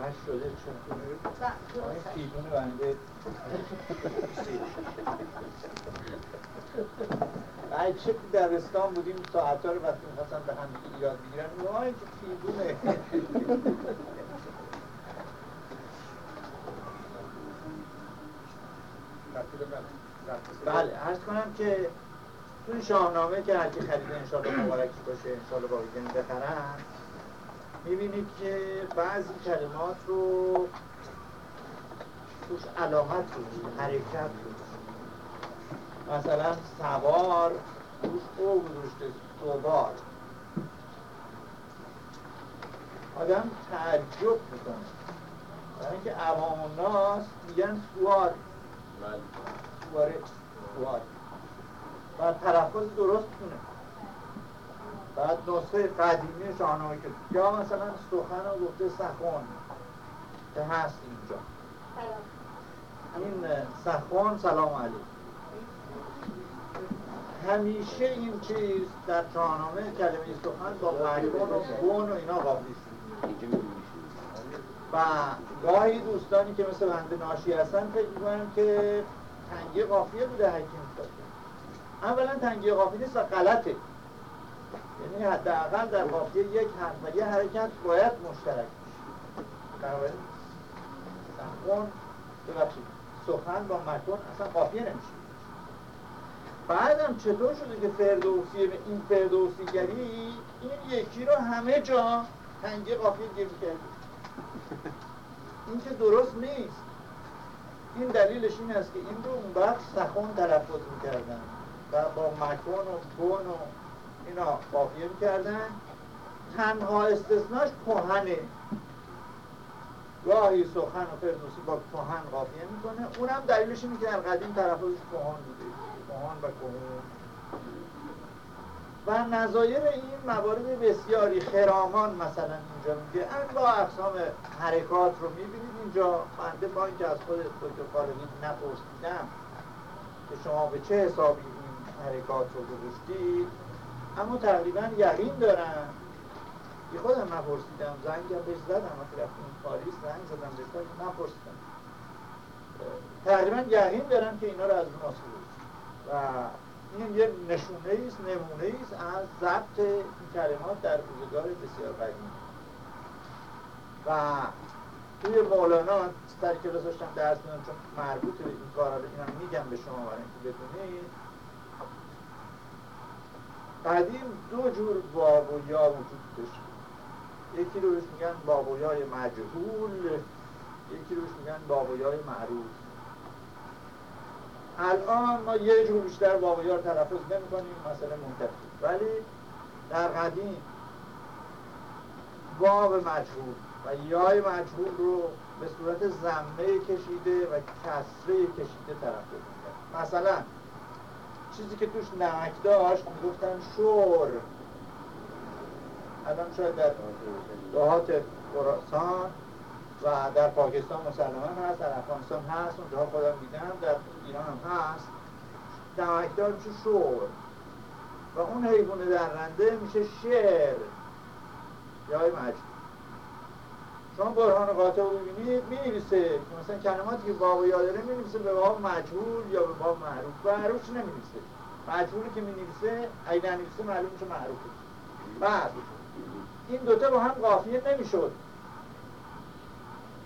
هشت شده چون آقای خیبون بنده. ای چه درستان بودیم ساعتها رو وقتی می‌خواستم به هم ایراد بگیرن. وای که خیبونه بله عرض کنم که تو شاهنامه که هرکی خریده انشالله مبارکی باشه انشالله با بخرن می‌بینید که بعضی کلمات رو توش علامت بود حرکت بود مثلا سوار توش او گذاشته سوار آدم تعجب می‌کنه. برای اینکه عوام الناس میگن سوار. بله. سواره سوار. و تلفظ درست کنه بعد نسخه قدیمی شاهنامه که یا مثلا سخن رو گفته سخن. که هست اینجا. این سخن سلام علیکم. همیشه این چیز در شاهنامه کلمه سخن با مکن و بون و اینا قابلی و گاهی دوستانی که مثل بنده ناشی هستن فکر می‌کنن که تنگی قافیه بوده حکیم اولا تنگی قافیه نیست و غلطه. یعنی حداقل در قافیه یک حرف و یه حرکت باید مشترک بنابراین سخن ببخشید سخن با مکن اصلا قافیه نمیشه. بعدم چطور شده که فردوسی به این فردوسیگری این یکی رو همه جا تنگی قافیه گیر کرده این که درست نیست. این دلیلش این است که این رو اون وقت سخن تلفظ می‌کردن و با مکن و بون و اینا قافیه می‌کردن. تنها استثناش کهنه. گاهی سخن و فردوسی با کهن قافیه می‌کنه. اونم دلیلش اینه که در قدیم تلفظش کهن بوده. کهن و کهن و نظایر این موارد بسیاری خرامان مثلا اینجا میگه. انواع اقسام حرکات رو می‌بینید اینجا. بنده با اینکه از خود دکتر خالقی نپرسیدم که شما به چه حسابی این حرکات رو گذاشتید اما تقریبا یقین دارم. یه خودم نپرسیدم. زنگم بهش زدم وقتی رفتیم پاریس زنگ زدم بهش. نپرسیدم. تقریبا یقین دارم که اینا رو از اون و این یه نشونه است نمونه است از ضبط این کلمات در روزگار بسیار قدیم و توی مولانا سر کلاس داشتم درس میدم چون مربوط به این کارا اینم میگم به شما برای اینکه بدونید. قدیم دو جور باب و یا وجود داشت. یکی رو میگن باب مجهول یکی روش میگن باب معروف. الان ما یه جور بیشتر باب و یا رو تلفظ کنیم مثلا منتفی ولی در قدیم باب مجهول و یای مجهول رو به صورت زمه کشیده و کسره کشیده تلفظ می‌کرد. مثلا چیزی که توش نمک داشت می‌گفتن شور. الان شاید در دهات خراسان و در پاکستان مسلمان هست در افغانستان هست اونجا خودم دیدم در ایران هم هست. نمکدار میشه شور؟ و اون حیوان درنده میشه شعر. یا مجموع شما برهان قاطع رو می‌نویسه. که مثلا کلماتی که باب یادره می‌نویسه به باب مجهول یا به باب معروف. معروف نمی‌نویسه؟ مجهولی که می‌نویسه اگه ننویسه معلوم میشه معروفه. بعد این دوتا با هم قافیه نمی‌شد.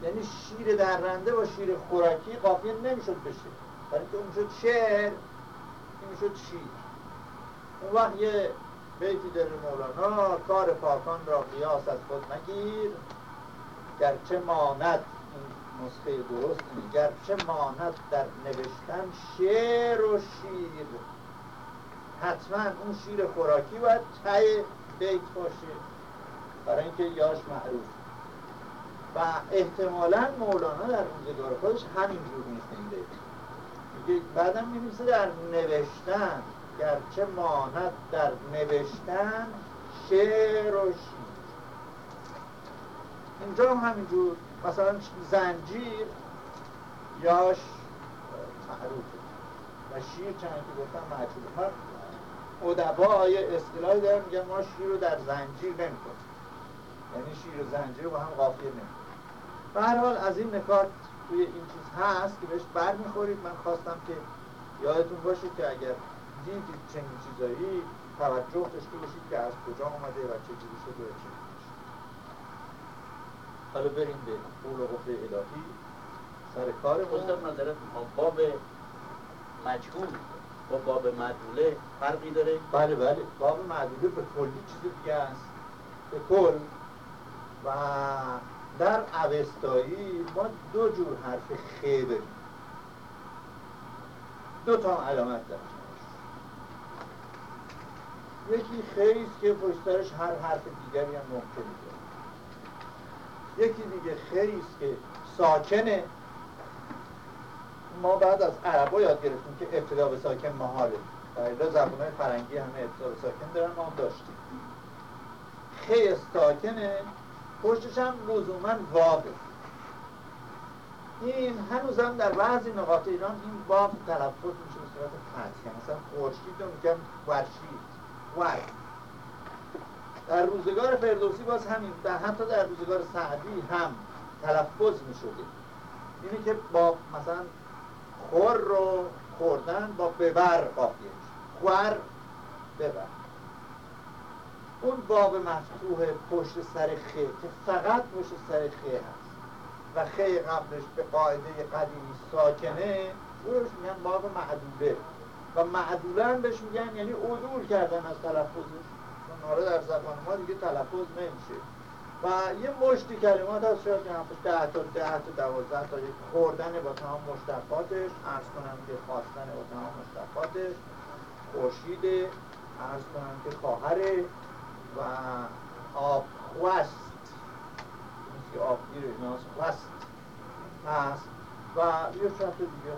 یعنی شیر درنده با شیر خوراکی قافیه نمی‌شد بشه. برای که اون شد شعر این می‌شد شیر. اون وقت یه بیتی داره مولانا کار پاکان را قیاس از خود مگیر. گرچه ماند نسخه درست گرچه ماند در نوشتن شعر و شیر. حتما اون شیر خوراکی باید تای بیت باشه. برای اینکه یاش معروف. و احتمالا مولانا در روزگار خودش این بیت. میگه بعدم میمیسه در نوشتن گرچه ماند در نوشتن شعر و اینجا هم همینجور مثلا زنجیر یاش معروفه و شیر چند که گفتم معروفه ادبا یه اصطلاحی دارن میگن ما شیر رو در زنجیر نمی‌کنیم یعنی شیر و زنجیر با هم قافیه نمیده به هر حال از این نکات توی این چیز هست که بهش بر می‌خورید من خواستم که یادتون باشه که اگر دیدید چنین چیزایی توجه داشته باشید که از کجا آمده و چه جوری شده چه حالا بریم به قول و قفل الهی. سر کار استاد نظرت باب مجهول. با باب معدوله فرقی داره؟ بله بله. باب معدوله به کلی چیز دیگه است. به کل. و در اوستایی ما دو جور حرف خی داریم. دو تا علامت داریم یکی خیلی که پشترش هر حرف دیگری هم ممکنه. یکی دیگه خیلی که ساکنه. ما بعد از عربا یاد گرفتیم که ابتدا به ساکن محاله. در زبانهای فرنگی همه ابتدا به ساکن دارن ما هم داشتیم. خی ساکنه. پشتش هم لزوما واقع این هنوز هم در بعضی نقاط ایران این واقع تلفظ میشه به صورت فتحه مثلا خورشید رو میگن ورشید ور در روزگار فردوسی باز همین در حتی در روزگار سعدی هم تلفظ می شده اینی که با مثلا خور رو خوردن با ببر قافیه خور ببر. اون باب مفتوح پشت سر خه که فقط پشت سر خه هست و خه قبلش به قاعده قدیمی ساکنه روش میگن باب معدوله. و معدوله هم بهش میگن یعنی عدول کردن از تلفظش. چون حالا در زبان ما دیگه تلفظ نمیشه. و یه مشتی کلمات هست شاید که ده تا ده تا دوازده تا یک خوردن با تمام مشتقاتش عرض کنم که خواستن با تمام مشتقاتش خورشید عرض کنم که خواهره و آب خوست. مثل آب گیر ایناست خوست. هست. و یه شرط دیگه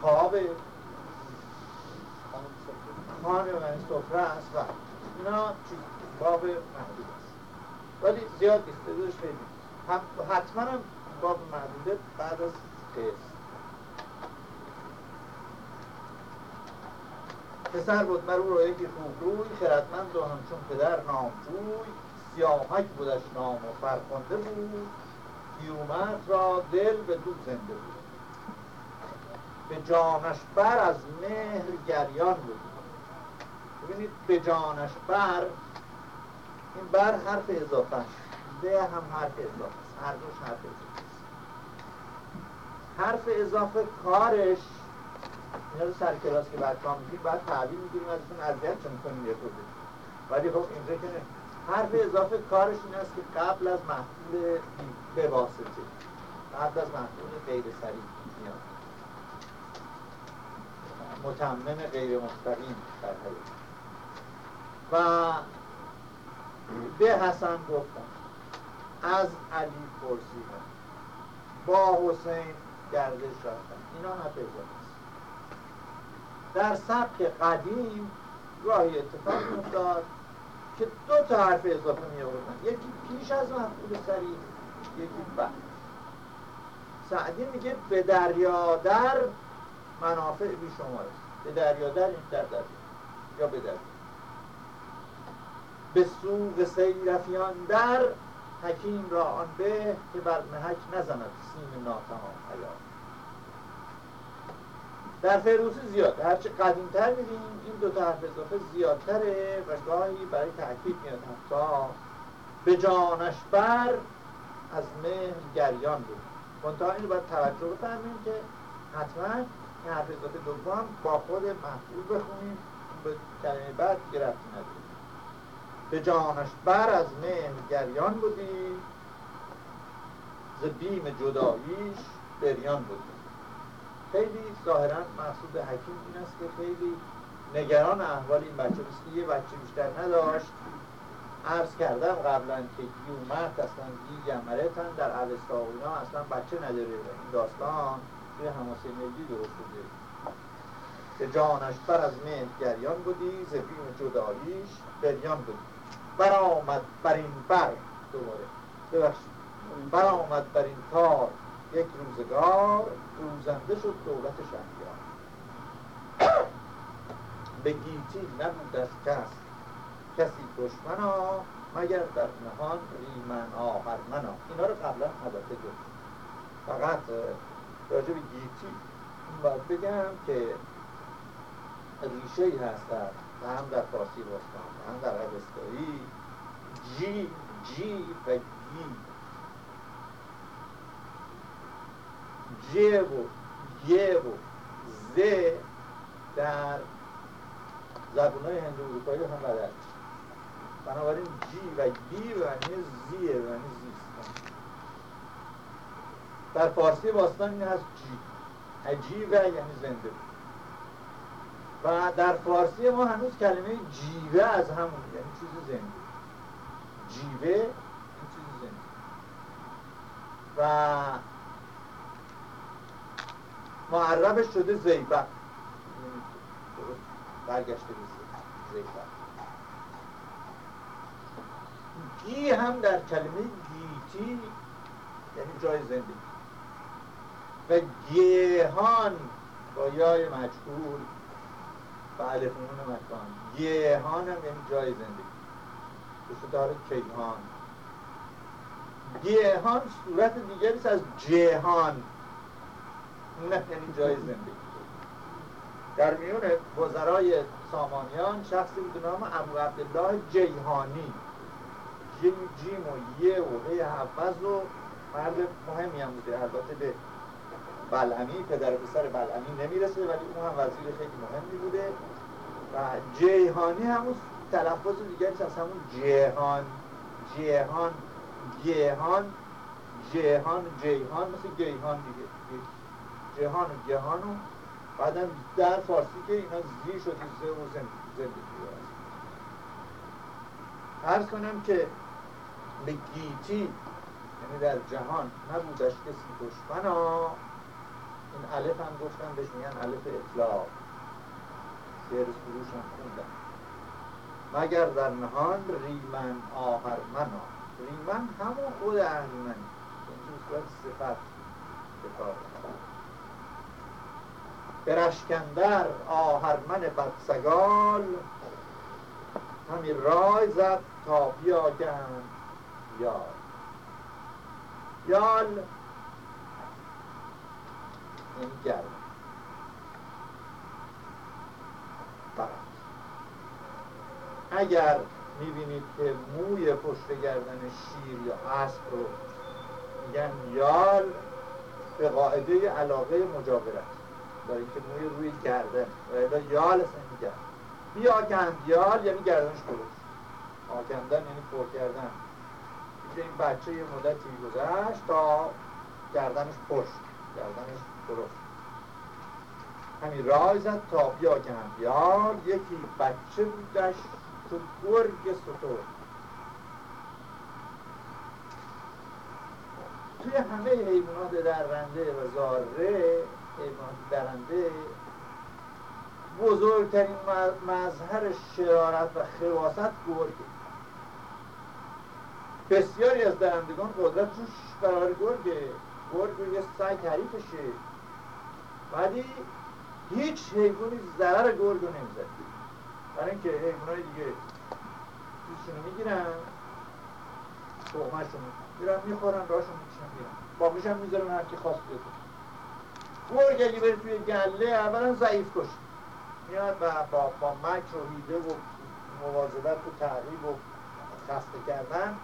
خوابه. خانه و سفره است و اینا باب محدود است. ولی زیاد بدونش خیلی حتما هم باب محدوده بعد از قصد پسر بود مرو رو یکی خوب روی خردمند و همچون پدر نامجوی. سیاهک بودش نام و فرخنده بود. کیومرد را دل به دو زنده بود. به جانش بر از مهر گریان بود. ببینید به جانش بر این بر حرف اضافه به هم حرف اضافه است. هر دوش حرف اضافه حرف اضافه کارش اینا رو سر کلاس که بعد کام میگیم بعد تعبیر می‌گیریم ازتون اذیت چون کنیم یه خورده. ولی خب اینجا که حرف اضافه کارش این است که قبل از محصول به واسطه قبل از محصول غیر سریع میاد. متمم غیر مستقیم در حقیقت. به حسن گفتم از علی پرسیدم با حسین گردش رفتم اینا حرف اضافه در سبک قدیم گاهی اتفاق میفتاد که دو تا حرف اضافه می آوردن یکی پیش از مفعول سریع یکی بعد. سعدی میگه به دریا در منافع بی شمار به دریا در این در دریا. یا به دریا. به سوق سیرفیان در حکیم را آن به که بر محک نزند سیم ناتمام حیات. در فیروسی زیاد هرچه قدیمتر می‌بینیم این دو تا حرف اضافه زیادتره و گاهی برای تحکیب میاد حتی به جانش بر از مهر گریان بود. منتها این رو باید توجه بفرمیم که حتما این حرف اضافه دوم با خود محفوظ بخونیم به کلمه بعد گرفتی نداریم به جانش بر از مهر گریان بودی ز بیم جداییش بریان بودی. خیلی ظاهرا مقصود حکیم این است که خیلی نگران احوال این بچه بست که یه بچه بیشتر نداشت. عرض کردم قبلا که گیومرد اصلا گی گمرتن در عوستا و اصلا بچه نداره. این داستان توی حماسه ملی درست شده که جانش بر از مهر گریان بودی زبیم جداییش بریان بودی. برآمد بر این بر. دوباره. ببخشید. برآمد بر این کار. یک روزگار روزنده شد دولت شهریار. به گیتی نبود از کس. کسی دشمنا مگر در نهان ریمن آهرمنا اینا رو قبلا البته گفت. فقط راجع به گیتی باید بگم که ریشه ای هست در هم در فارسی باستان هم در عوستایی جی جی و گی ج و ی و ز در زبون های هندو اروپایی هم بدل بنابراین جی و گی و معنی زیه و معنی زیست در فارسی باستان این هست جی عجیبه یعنی زنده و در فارسی ما هنوز کلمه جیوه از همون یعنی چیز زنده. جیوه این چیز زنده. و معربش شده زیبه. برگشته به زیبه. گی هم در کلمه گیتی یعنی جای زندگی. و گیهان با یای مجهول و الفنون مکان. گیهان هم یعنی جای زندگی. دوست داره کیهان. گیهان صورت دیگری از جهان. اون یعنی جای زندگی. در میون وزرای سامانیان شخصی بود نام ابو عبدالله جیهانی. جیم جیم و یه و هی حفظ و مرد مهمی هم بوده. البته به بلعمی پدر پسر بلعمی نمی‌رسه ولی اون هم وزیر خیلی مهمی بوده. و جیهانی همون تلفظ دیگرش از همون جهان جهان جهان جهان جیهان مثل گیهان دیگه. جهان و جهان و بعدم در فارسی که اینا زی شده زه و زندگی عرض کنم که به گیتی یعنی در جهان نبودش کسی دشمنا این علف هم گفتن بهش میگن علف اطلاق. شعر سروش هم خوندن مگر در نهان ریمن آهرمنا ریمن همون خود اهریمن این صورت صفت بکار برشکندر آهرمن بدسگال. همی رای زد تا بیاگند یال. یال این گرم اگر می‌بینید که موی پشت گردن شیر یا اسب رو میگن یال به قاعده علاقه مجاورت برای اینکه موی روی گردن و یال اصلا میگن بیا یال یعنی گردنش درست. آکندن یعنی پر کردن. این بچه یه مدتی گذشت تا گردنش پشت گردنش درست. همین رای زد تا بیا بیار یکی بچه بودش تو گرگ سطور. توی همه حیوانات درنده و زاره حیوانات درنده بزرگترین مظهر شرارت و خواست گرگه بسیاری از درندگان قدرت روش برابر گرگه گرگ یه سگ حریفشه. ولی هیچ حیوانی ضرر گرگ رو نمی‌زد. برای اینکه حیوانای دیگه چیزشونو می‌گیرن تخمشون میرن می‌خورن راشون می‌کشن میرن. باقیش هم می‌ذارن هر کی خواست بیاد. گرگ اگه بره توی گله اولا ضعیف کش. میاد و با, با مکر و هیده و مواظبت و تعریب و خسته کردن.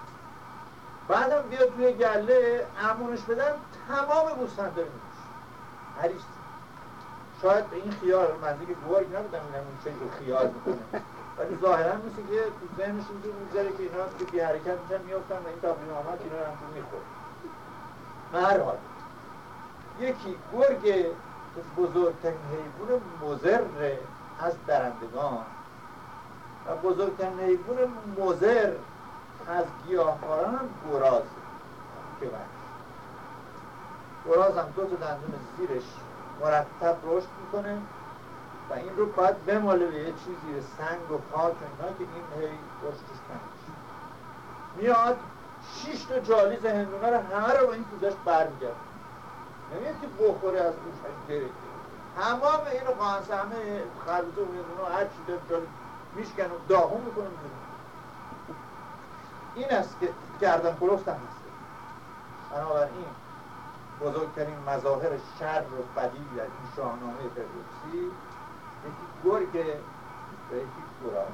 بعدم بیاد توی گله امونش بدن تمام بوستن داره میشه شاید به این خیال من دیگه گرگ نبودم این همون چه خیال می‌کنه ولی ظاهرا مثل که تو ذهنشون دور می‌ذاره که اینا که بی حرکت میشن میفتن و این تابلین آمد اینا رو هم میخور هر حال یکی گرگ بزرگترین حیوان مزر از درندگان و بزرگترین حیوان مزر از گیاهخواران هم گراز. که گراز هم دو تا دندون زیرش مرتب رشد می‌کنه و این رو باید بماله به یه چیزی سنگ و خاک و اینا که این هی رشدش میاد شیش تا جالیز هندونه رو همه رو با این پوزش برمیگرد نمیاد که بخوره از روش بره. تمام اینو قانسه همه خربوزه و هندونه هر چی داره جالیز میشکن و داغون می‌کنه. این است که گردن کلفت هم هست. بنابراین بزرگترین مظاهر شر و بدی در این شاهنامه فردوسی یکی گرگ و یکی گراز.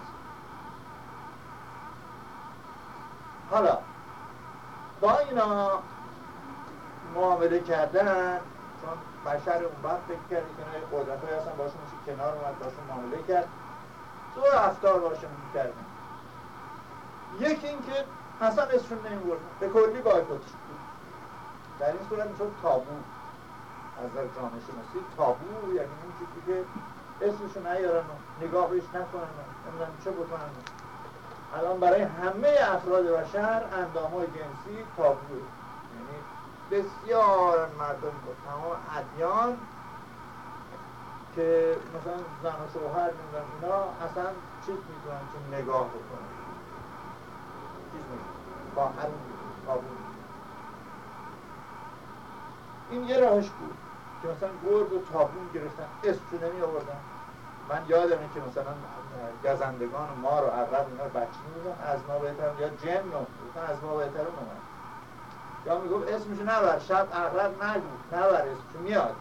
حالا با اینا معامله کردن چون بشر اون وقت فکر کرد که قدرت های هستن باشون میشه کنار اومد باشون معامله کرد. دو رفتار باشون می‌کردن. یکی اینکه اصلا اسمشون نمیبردن به کلی بایکوتش در این صورت می‌شد تابو از در جامعه شناسی تابو یعنی اون چیزی که اسمشو نیارن و نگاهش نکنن و نمی‌دونم چه بکنن. الان برای همه افراد بشر اندام های جنسی تابو یعنی بسیار مردم با تمام ادیان که مثلا زن و شوهر نمی‌دونم اینا اصلا چیز می‌تونن که نگاه بکنن. چیز می‌تونن. با تابو. این یه راهش بود که مثلا گرد و تابون گرفتن اسمشو نمی آوردن. من یادمه که مثلا گزندگان ما رو عقب اینا بچه از ما بهتر یا جن رو از ما بهتر اومد یا می‌گفت اسمشو نبر. شب اغرب نگو نبر اسمشو. میاد.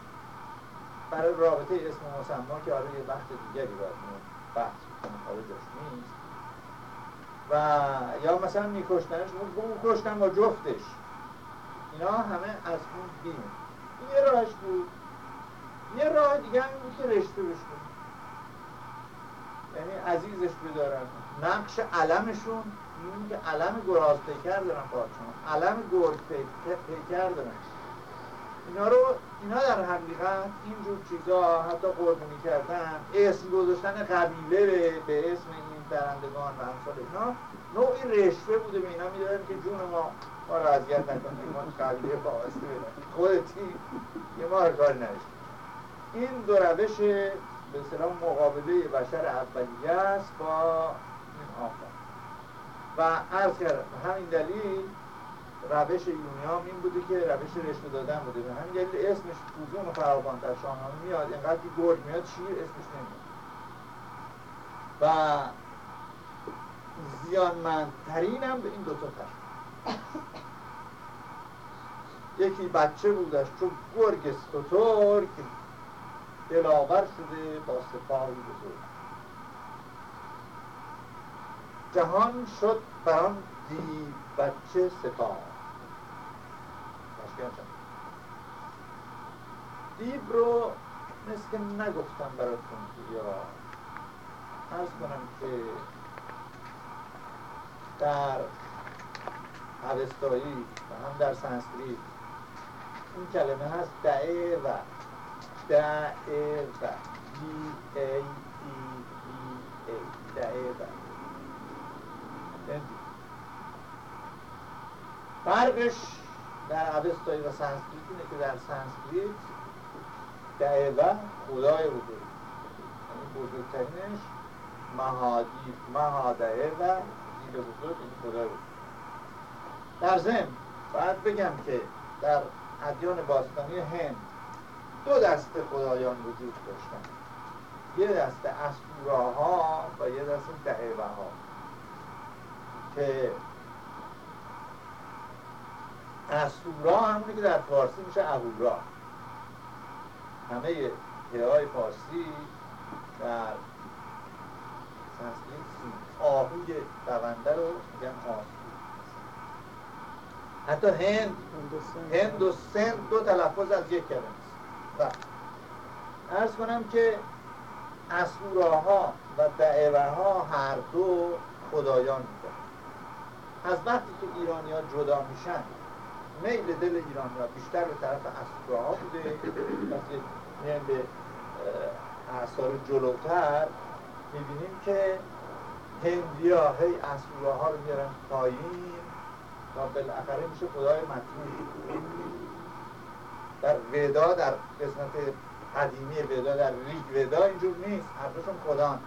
برای رابطه اسم مسما که آره یه وقت دیگری باید بحث کنم حالا جاش نیست. و یا مثلا میکشتنش. اون کشتن با جفتش. اینا همه از اون دین یه راهش بود. یه راه دیگه هم بود که رشته بشه یعنی عزیزش بدارن نقش علمشون این که علم گراز پیکر دارن پادشان علم گرد پیکر دارن. اینا رو اینا در حقیقت اینجور چیزا حتی قربونی کردن اسم گذاشتن قبیله به اسم این درندگان و همسال اینا. نوعی رشوه بوده به اینا می‌دادن که جون ما ما رو اذیت نکنید ما قبیله وابسته بدن خودتی یه ما کار نشد این دو روش به اصطلاح مقابله بشر اولیه است با این آفا و عرض کردم همین دلیل روش یونیام این بوده که روش رشته دادن بوده. به همین دلیل اسمش فوزون فراوان در شاهنامه میاد. اینقدر که گرگ میاد شیر اسمش نمیاد. و زیانمندترین هم به این دوتا تر یکی بچه بودش چون گرگ سترگ دلاور شده با سپاهی بزرگ. جهان شد بر آن دیو بچه سیاه. دیو رو مثل که نگفتم براتون یا عرض کنم که در اوستایی و هم در سنسکریت این کلمه هست دئوه. دئوه. دی ای ای ای ای دعه و. فرقش در اوستایی و سنسکریت اینه که در سنسکریت دئوه خدای بزرگ. یعنی بزرگترینش مهادی مهادئوه بزرگ این خدای بزرگ. در ضمن باید بگم که در ادیان باستانی هند. دو دست خدایان وجود داشتن. یه دست اسوراها و یه دست دئوه ها که اسورا همونی که در فارسی میشه اهورا. همه های فارسی در سنسکریت آهوی دونده رو میگن آسو حتی هند هند و سند دو تلفظ از یک کلمه است. ارز کنم که اسوراها و دعوه ها هر دو خدایان بودن از وقتی که ایرانی ها جدا میشن میل دل ایرانی ها بیشتر به طرف اسوراها بوده. وقتی میان به اثار جلوتر می‌بینیم که هندی ها هی اسوراها رو میارن پایین. و بالاخره میشه خدای مطلوب در ودا در قسمت قدیمی ودا در ریگ ودا اینجور نیست. هر دوشون خدا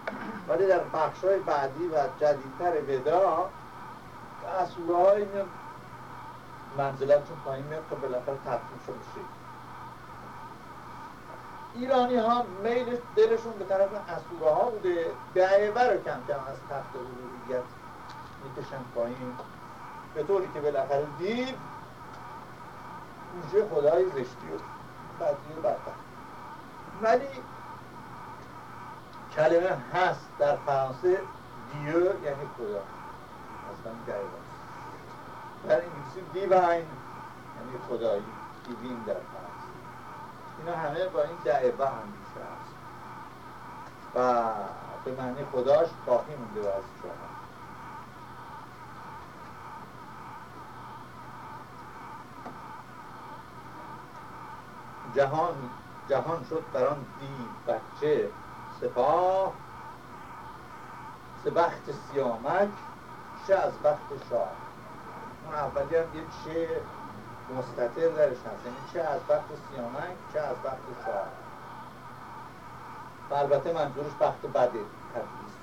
ولی در بخش های بعدی و جدیدتر ودا اسوره های منزلتشون پایین میاد تا بالاخره تطمیع شده ایرانی ها میل دلشون به طرف اسوره ها بوده. دعیوه رو کم کم از تخت الوهیت می‌کشن پایین. به طوری که بالاخره دید میشه خدای زشتی و بدی و ولی کلمه هست در فرانسه دیو یعنی خدا. اصلا دقیقا. در انگلیسی دیوین یعنی خدایی دیوین در فرانسه. اینا همه با این دعوه هم میشه. هست و به معنی خداش باقی مونده و از شما. جهان جهان شد بر آن دی بچه. سپاه بخت سیامک چه از بخت شاه. اون اولی هم یه چه مستطر درش هست. یعنی چه از بخت سیامک چه از بخت شاه. و البته منظورش بخت بده تدریست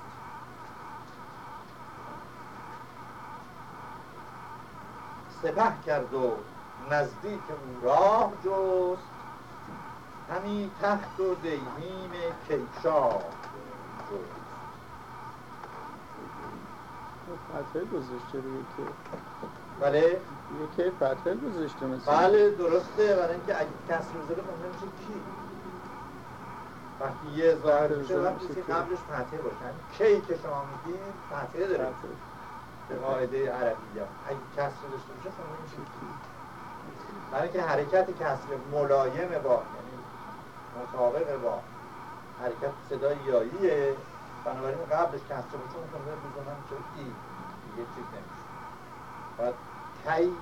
سپه کرد و نزدیک او راه جست. همی تخت و دیهیم کیشا. فتحه گذاشته روی که. بله. یکی فتحه گذاشته مثلا. بله درسته. برای اینکه اگه کسر بذاره ممکن میشه کی؟ وقتی یه ظاهر میشه وقتی قبلش فتحه باشه. یعنی کی که شما میگین فتحه داره. به قاعده عربی اگه کسر داشته باشه خب میشه کی؟ برای اینکه حرکت کسر ملایم با مطابق با حرکت صدای یاییه. بنابراین قبلش کسر باشه اون کنده بزنم چه ای دیگه چیز نمیشه. باید کی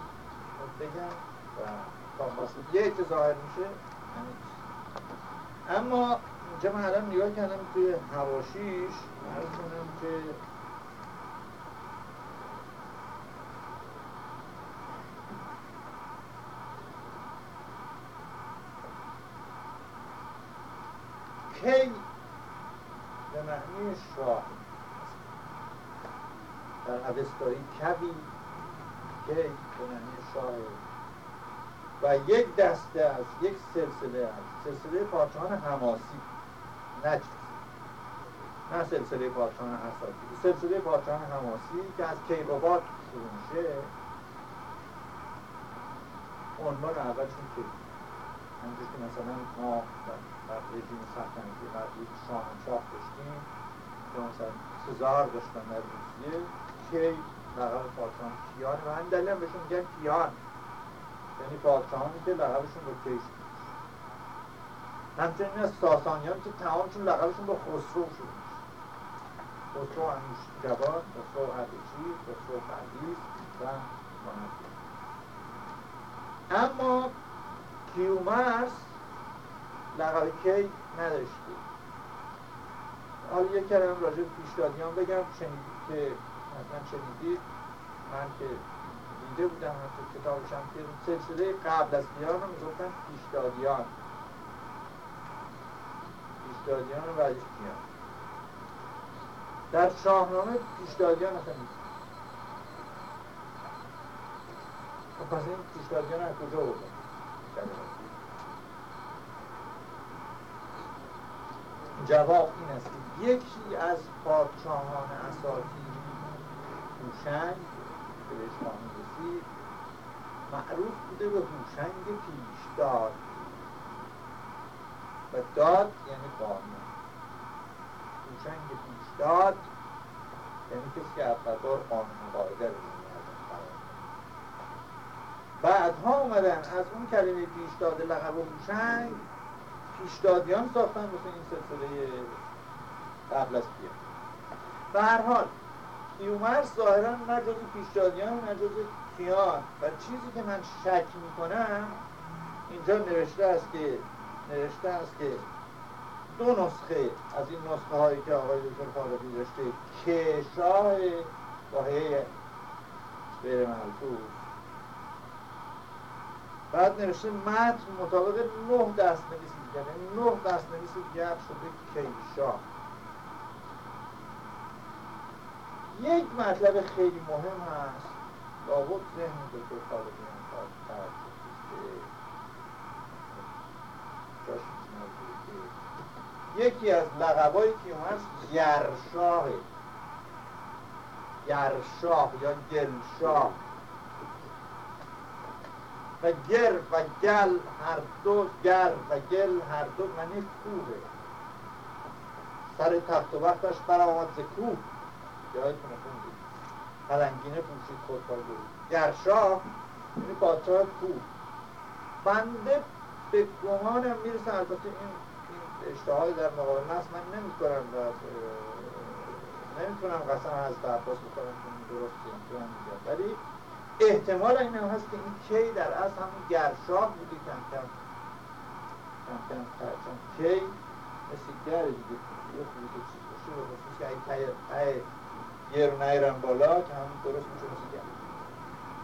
بگم و یه که ظاهر میشه اما اینجا من الان نگاه کردم توی هواشیش عرض کنم که کی به معنی شاه کبی کی به معنی شاه و یک دسته از یک سلسله از سلسله پادشاهان حماسی. نه نه سلسله پادشاهان اساسی. سلسله پادشاهان حماسی که از کیقوباد شروع میشه. عنوان اولشون که همونجور که مثلا ما در رژیم سلطنتی قبلی شاهنشاه داشتیم که مثلا سزار داشتن در روسیه. کی لقب پادشاه کیان و همین دلیل هم بهشون میگن کیان. یعنی پادشاهانی که لقبشون با کیش همچنین از ساسانیان که تمامشون لقبشون با خسرو شد خسرو انوش جوان خسرو اردشیر خسرو پردیس و مانند اما کیومرس لقب کی نداشته. حالا یک کلمه راجع به پیشدادیان بگم شنیدید که مثلا شنیدید. من که دیده بودم تو کتابشم که سلسله قبل از بیان رو می‌گفتن پیشدادیان. پیشدادیان و بعدش بیان در شاهنامه پیشدادیان اصلا نیست. خب پس این پیشدادیان از کجا بودن جواب این است که یکی از پادشاهان اساطیری هوشنگ که بهش رسید. معروف بوده به هوشنگ پیشداد. و داد یعنی قانون. هوشنگ پیشداد یعنی کسی که اول قانون قاعده رو بعدها اومدن از اون کلمه پیشداد لقب هوشنگ پیشدادیان ساختن مثل این سلسله قبل از بیان به هر حال کیومرس ظاهرا نه جز پیشدادیان نه جز کیان و چیزی که من شک می‌کنم اینجا نوشته است که نوشته است که دو نسخه از این نسخه هایی که آقای دکتر فاروقی داشته که شاه با غیر بعد نوشته متن مطابق نه دست نویس دیگر یعنی نه دست نویس دیگر شده کیشا. یک مطلب خیلی مهم هست. لابد ذهن دکتر خالقی هم کرد یکی از لقبایی که هست گرشاه گرشاه یا گلشاه. و گر و گل هر دو گر و گل هر دو منی کوه. سر تخت و وقتش برآمد ز کوه. یادتونه خوندید پلنگینه پوشید خود را گرشاه یعنی پادشاه کوه بنده به گمانم می‌رسه البته این اشتهایی در مقابل نست من نمی کنم و نمی‌تونم قسم از عباس بکنم که درست میگم. ولی احتمال این هم هست که این کی در از همون گرشاه بودی کم کم کم کم چون کی؟ مثل گر دیگه یه خوبی که چیز باشه. و خصوص که رو نیرم بالا که همون درست میشه مثل گر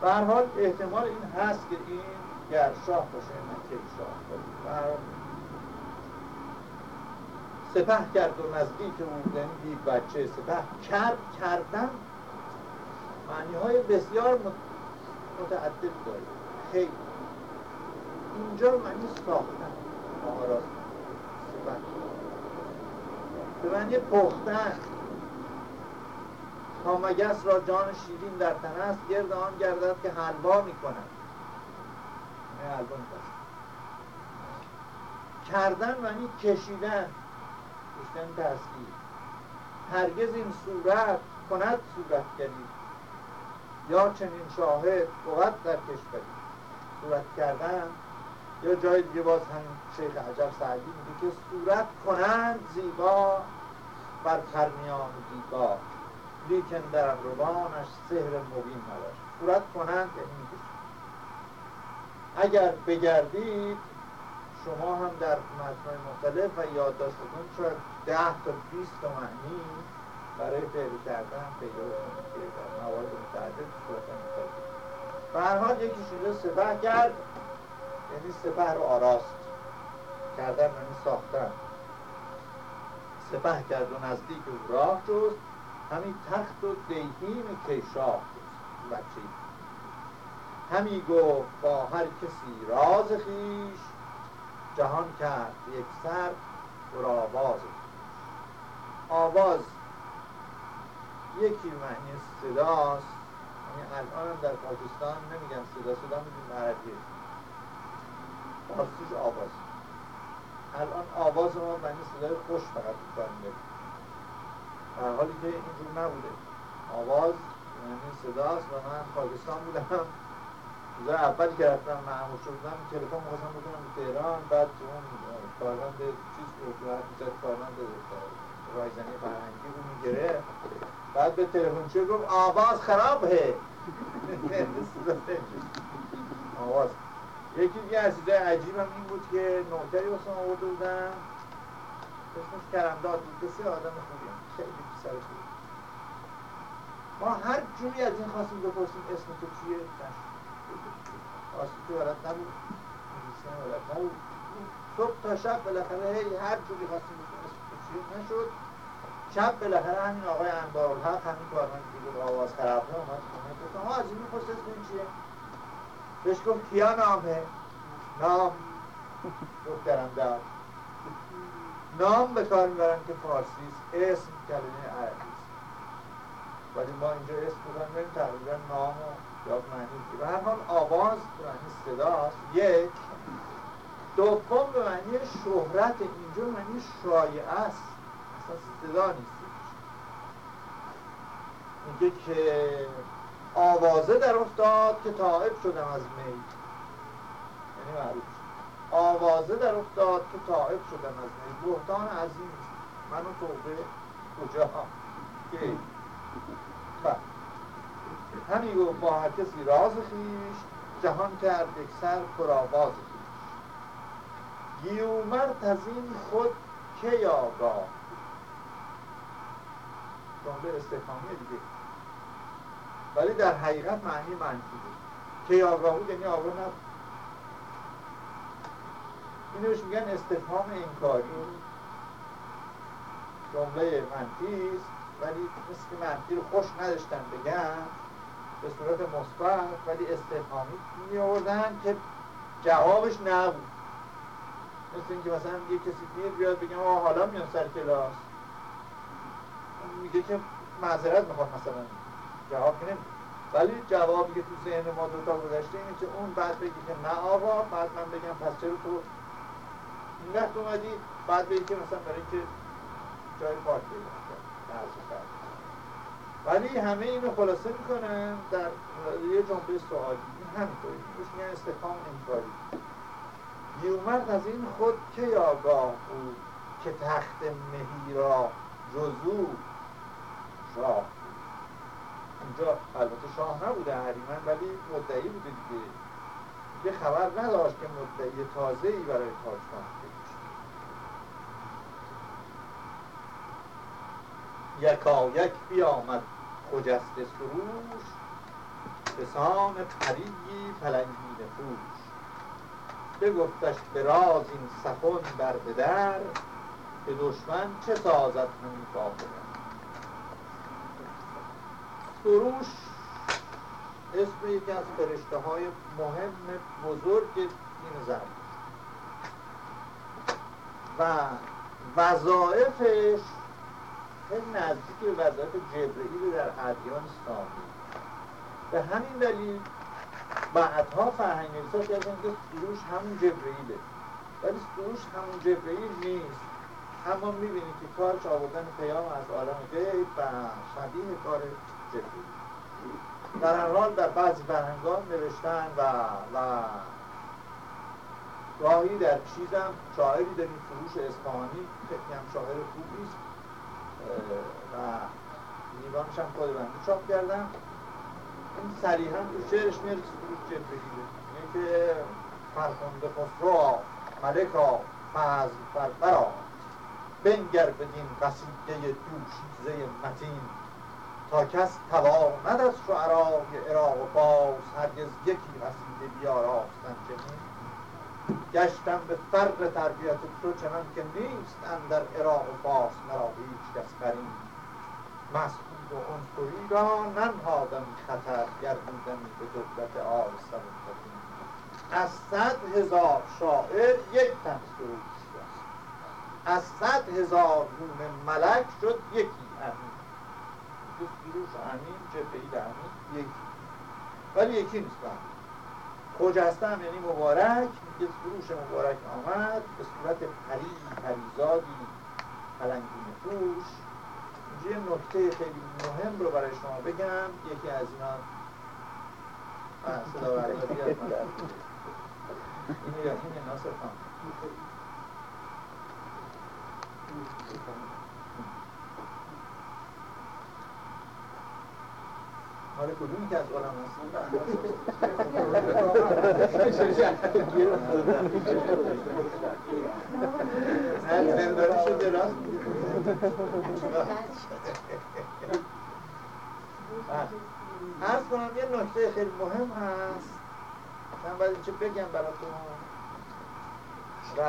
به هر حال احتمال این هست که این گرشاه باشه نه کی شاه سپه کرد و نزدیک او یعنی دید بچه سپه کرد کردن معنی های بسیار متعدد داره. خیلی اینجا معنی ساختن. سپه. به معنی پختن. تا مگس را جان شیرین در تن است گرد آن گردد که حلوا می‌کنن نه حلوا کردن معنی کشیدن. کشتن دستگیر هرگز این صورت کند صورت گرید. یا چنین شاهد بود در کشوری. صورت کردن. یا جای دیگه باز هم شیخ عجب سعدی میگه که صورت کنند زیبا بر پرمیان دیبا. لیکن در روانش سهر مبین نداشت. صورت کنند یعنی اگر بگردید شما هم در متنهای مختلف و یادداشتتون شاید ده تا بیست تا معنی برای فعل کردن پیدا کنید که در موارد متعدد صورت مختلف به هر یکی شده سپه کرد. یعنی سپه رو آراست کردن یعنی ساختن. سپه کرد و نزدیک او راه جست. همین تخت و دیهیم کیشاه جست بچه همی گفت با هر کسی راز خیش جهان کرد یک سر بر آواز آواز یکی معنی صداست. یعنی الان هم در پاکستان نمیگن صدا صدا میگن عربیه. فارسیش آواز. الان آواز ما معنی صدای خوش فقط می‌کنیم در حالی که اینجور نبوده. آواز یعنی صداست و من پاکستان بودم. روز اولی که رفتم معمول شدم تلفن می‌خواستم بکنم تهران بعد اون کارمند چیز راحت می‌زد کارمند رایزنی فرهنگی رو میگره بعد به تلفن چه گفت آواز خراب هه آواز. یکی دیگه از چیزای عجیبم این بود که نوکری واسه آورده بودم اسمش کرمداد بود. بسیار آدم خوبی. خیلی خوبی ما هر جوری از این خواستیم بپرسیم اسم تو چیه؟ آسیتی بلد نبود. انگلیسی بلد نبود. صبح تا شب بالاخره هی هر جوری خواستیم بکنیم چیز نشد. شب بالاخره همین آقای انبارالحق همین کارمند که بود آواز خرابه اومد خونه گفت ها از این می‌پرسه اسم چیه؟ بهش گفت کیا نامه؟ نام. دخترم داد. نام به کار می‌برن که فارسی اسم کلمه عربی است. ولی ما اینجا اسم بکنیم تقریبا نام و یا معنی به هر حال آواز به معنی صداست. یک. دوم به معنی شهرت. اینجا معنی شایعه است. اصلا صدا نیست. میگه که آوازه در افتاد که طائب شدم از می. یعنی معروف آوازه در افتاد که طائب شدم از می بهتان عظیم منو توبه کجا؟ که همی گفت با هر کسی راز خیش جهان کرد یک سر پرآواز خیش. گیومرد از این خود که آگاه جمله استفهامی دیگه. ولی در حقیقت معنی منفی بود. که آگاه بود یعنی آگاه نبود. اینو بهش میگن استفهام انکاری. جمله منفی است ولی مثل که منفی رو خوش نداشتن بگن به صورت مثبت ولی استفهامی می آوردن که جوابش نبود. مثل اینکه مثلا یه کسی دیر بیاد بگم آه حالا میام سر کلاس. میگه که معذرت می‌خواد مثلا. جواب که ولی جوابی که تو ذهن ما دوتا گذشته اینه که اون بعد بگی که نه آقا بعد من بگم پس چرا تو وقت اومدی بعد بگی که مثلا برای که جای پارک ولی همه اینو خلاصه می‌کنن در یه جنبه سوالی این همینطوری. روش میگن استفام انکاری بیومد از این خود که آگاه بود که تخت مهی را جزو شاه اونجا البته شاه نبوده هریمن ولی مدعی بوده دیگه. یه خبر نداشت که مدعی تازه ای برای تاجمان یکا یک بیامد خجسته سروش به سان پریی فلنگی نفوش بگفتش به راز این سخن بر در به دشمن چه سازد همی کافرن سروش اسم یکی از فرشته های مهم بزرگ دین زن و وظایفش خیلی نزدیک به وظایف جبرئیل در ادیان سامی به همین دلیل بعدها فرهنگ نویسا کردن که سروش همون جبرئیله. ولی سروش همون جبرئیل نیست. اما می‌بینید که کارش آوردن پیام از عالم غیب و شبیه کار جبرئیل. در هر حال در بعضی فرهنگان نوشتن و و گاهی در چیزم شاعری داریم فروش اصفهانی خیلی هم شاعر است و دیوانش هم خود بنده چاپ کردم. این صریحا تو شعرش میاد سروش جبرئیله اینه که فرخنده خسرو ملکا فضل بربرا بنگر بدین قصیده دوشیزه متین. تا کس تواند از شعرای عراق و باز هرگز یکی قصیده بیاراستن چنین گشتم به فرق تربیت تو چنان که نیست اندر عراق باز مرا هیچ کس قرین مسعود و عنصری را ننهادم خطر گر بودمی به دولت آرستم از صد هزار شاعر یک تن سروش از صد هزار گونه ملک شد یکی امین. تو سروش امین جبهی امین یکی. ولی یکی نیست هم یعنی مبارک. میگه سروش مبارک آمد. به صورت پری پریزادی پلنگین اینجا یه نکته خیلی مهم رو برای شما بگم. یکی از اینا صدا برای اینه یا اینه ناصر خان. حال کدومی که از عالم هستن زندانی شده راست ارز کنم یه نکته خیلی مهم هست. من باید اینچه بگم براتون. و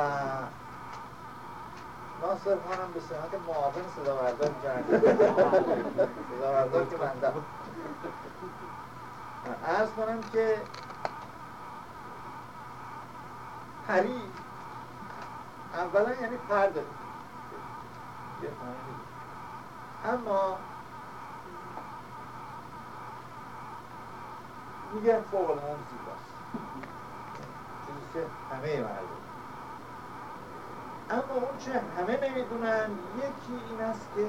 ناصر خانم به سمت معاون صدا بردار کرد صدا بردار که بنده. ارز کنم که پری اولا یعنی پرده. اما میگن فوق العاده زیباست. چیزی که همه مردم. اما اون چه همه نمی‌دونن یکی این است که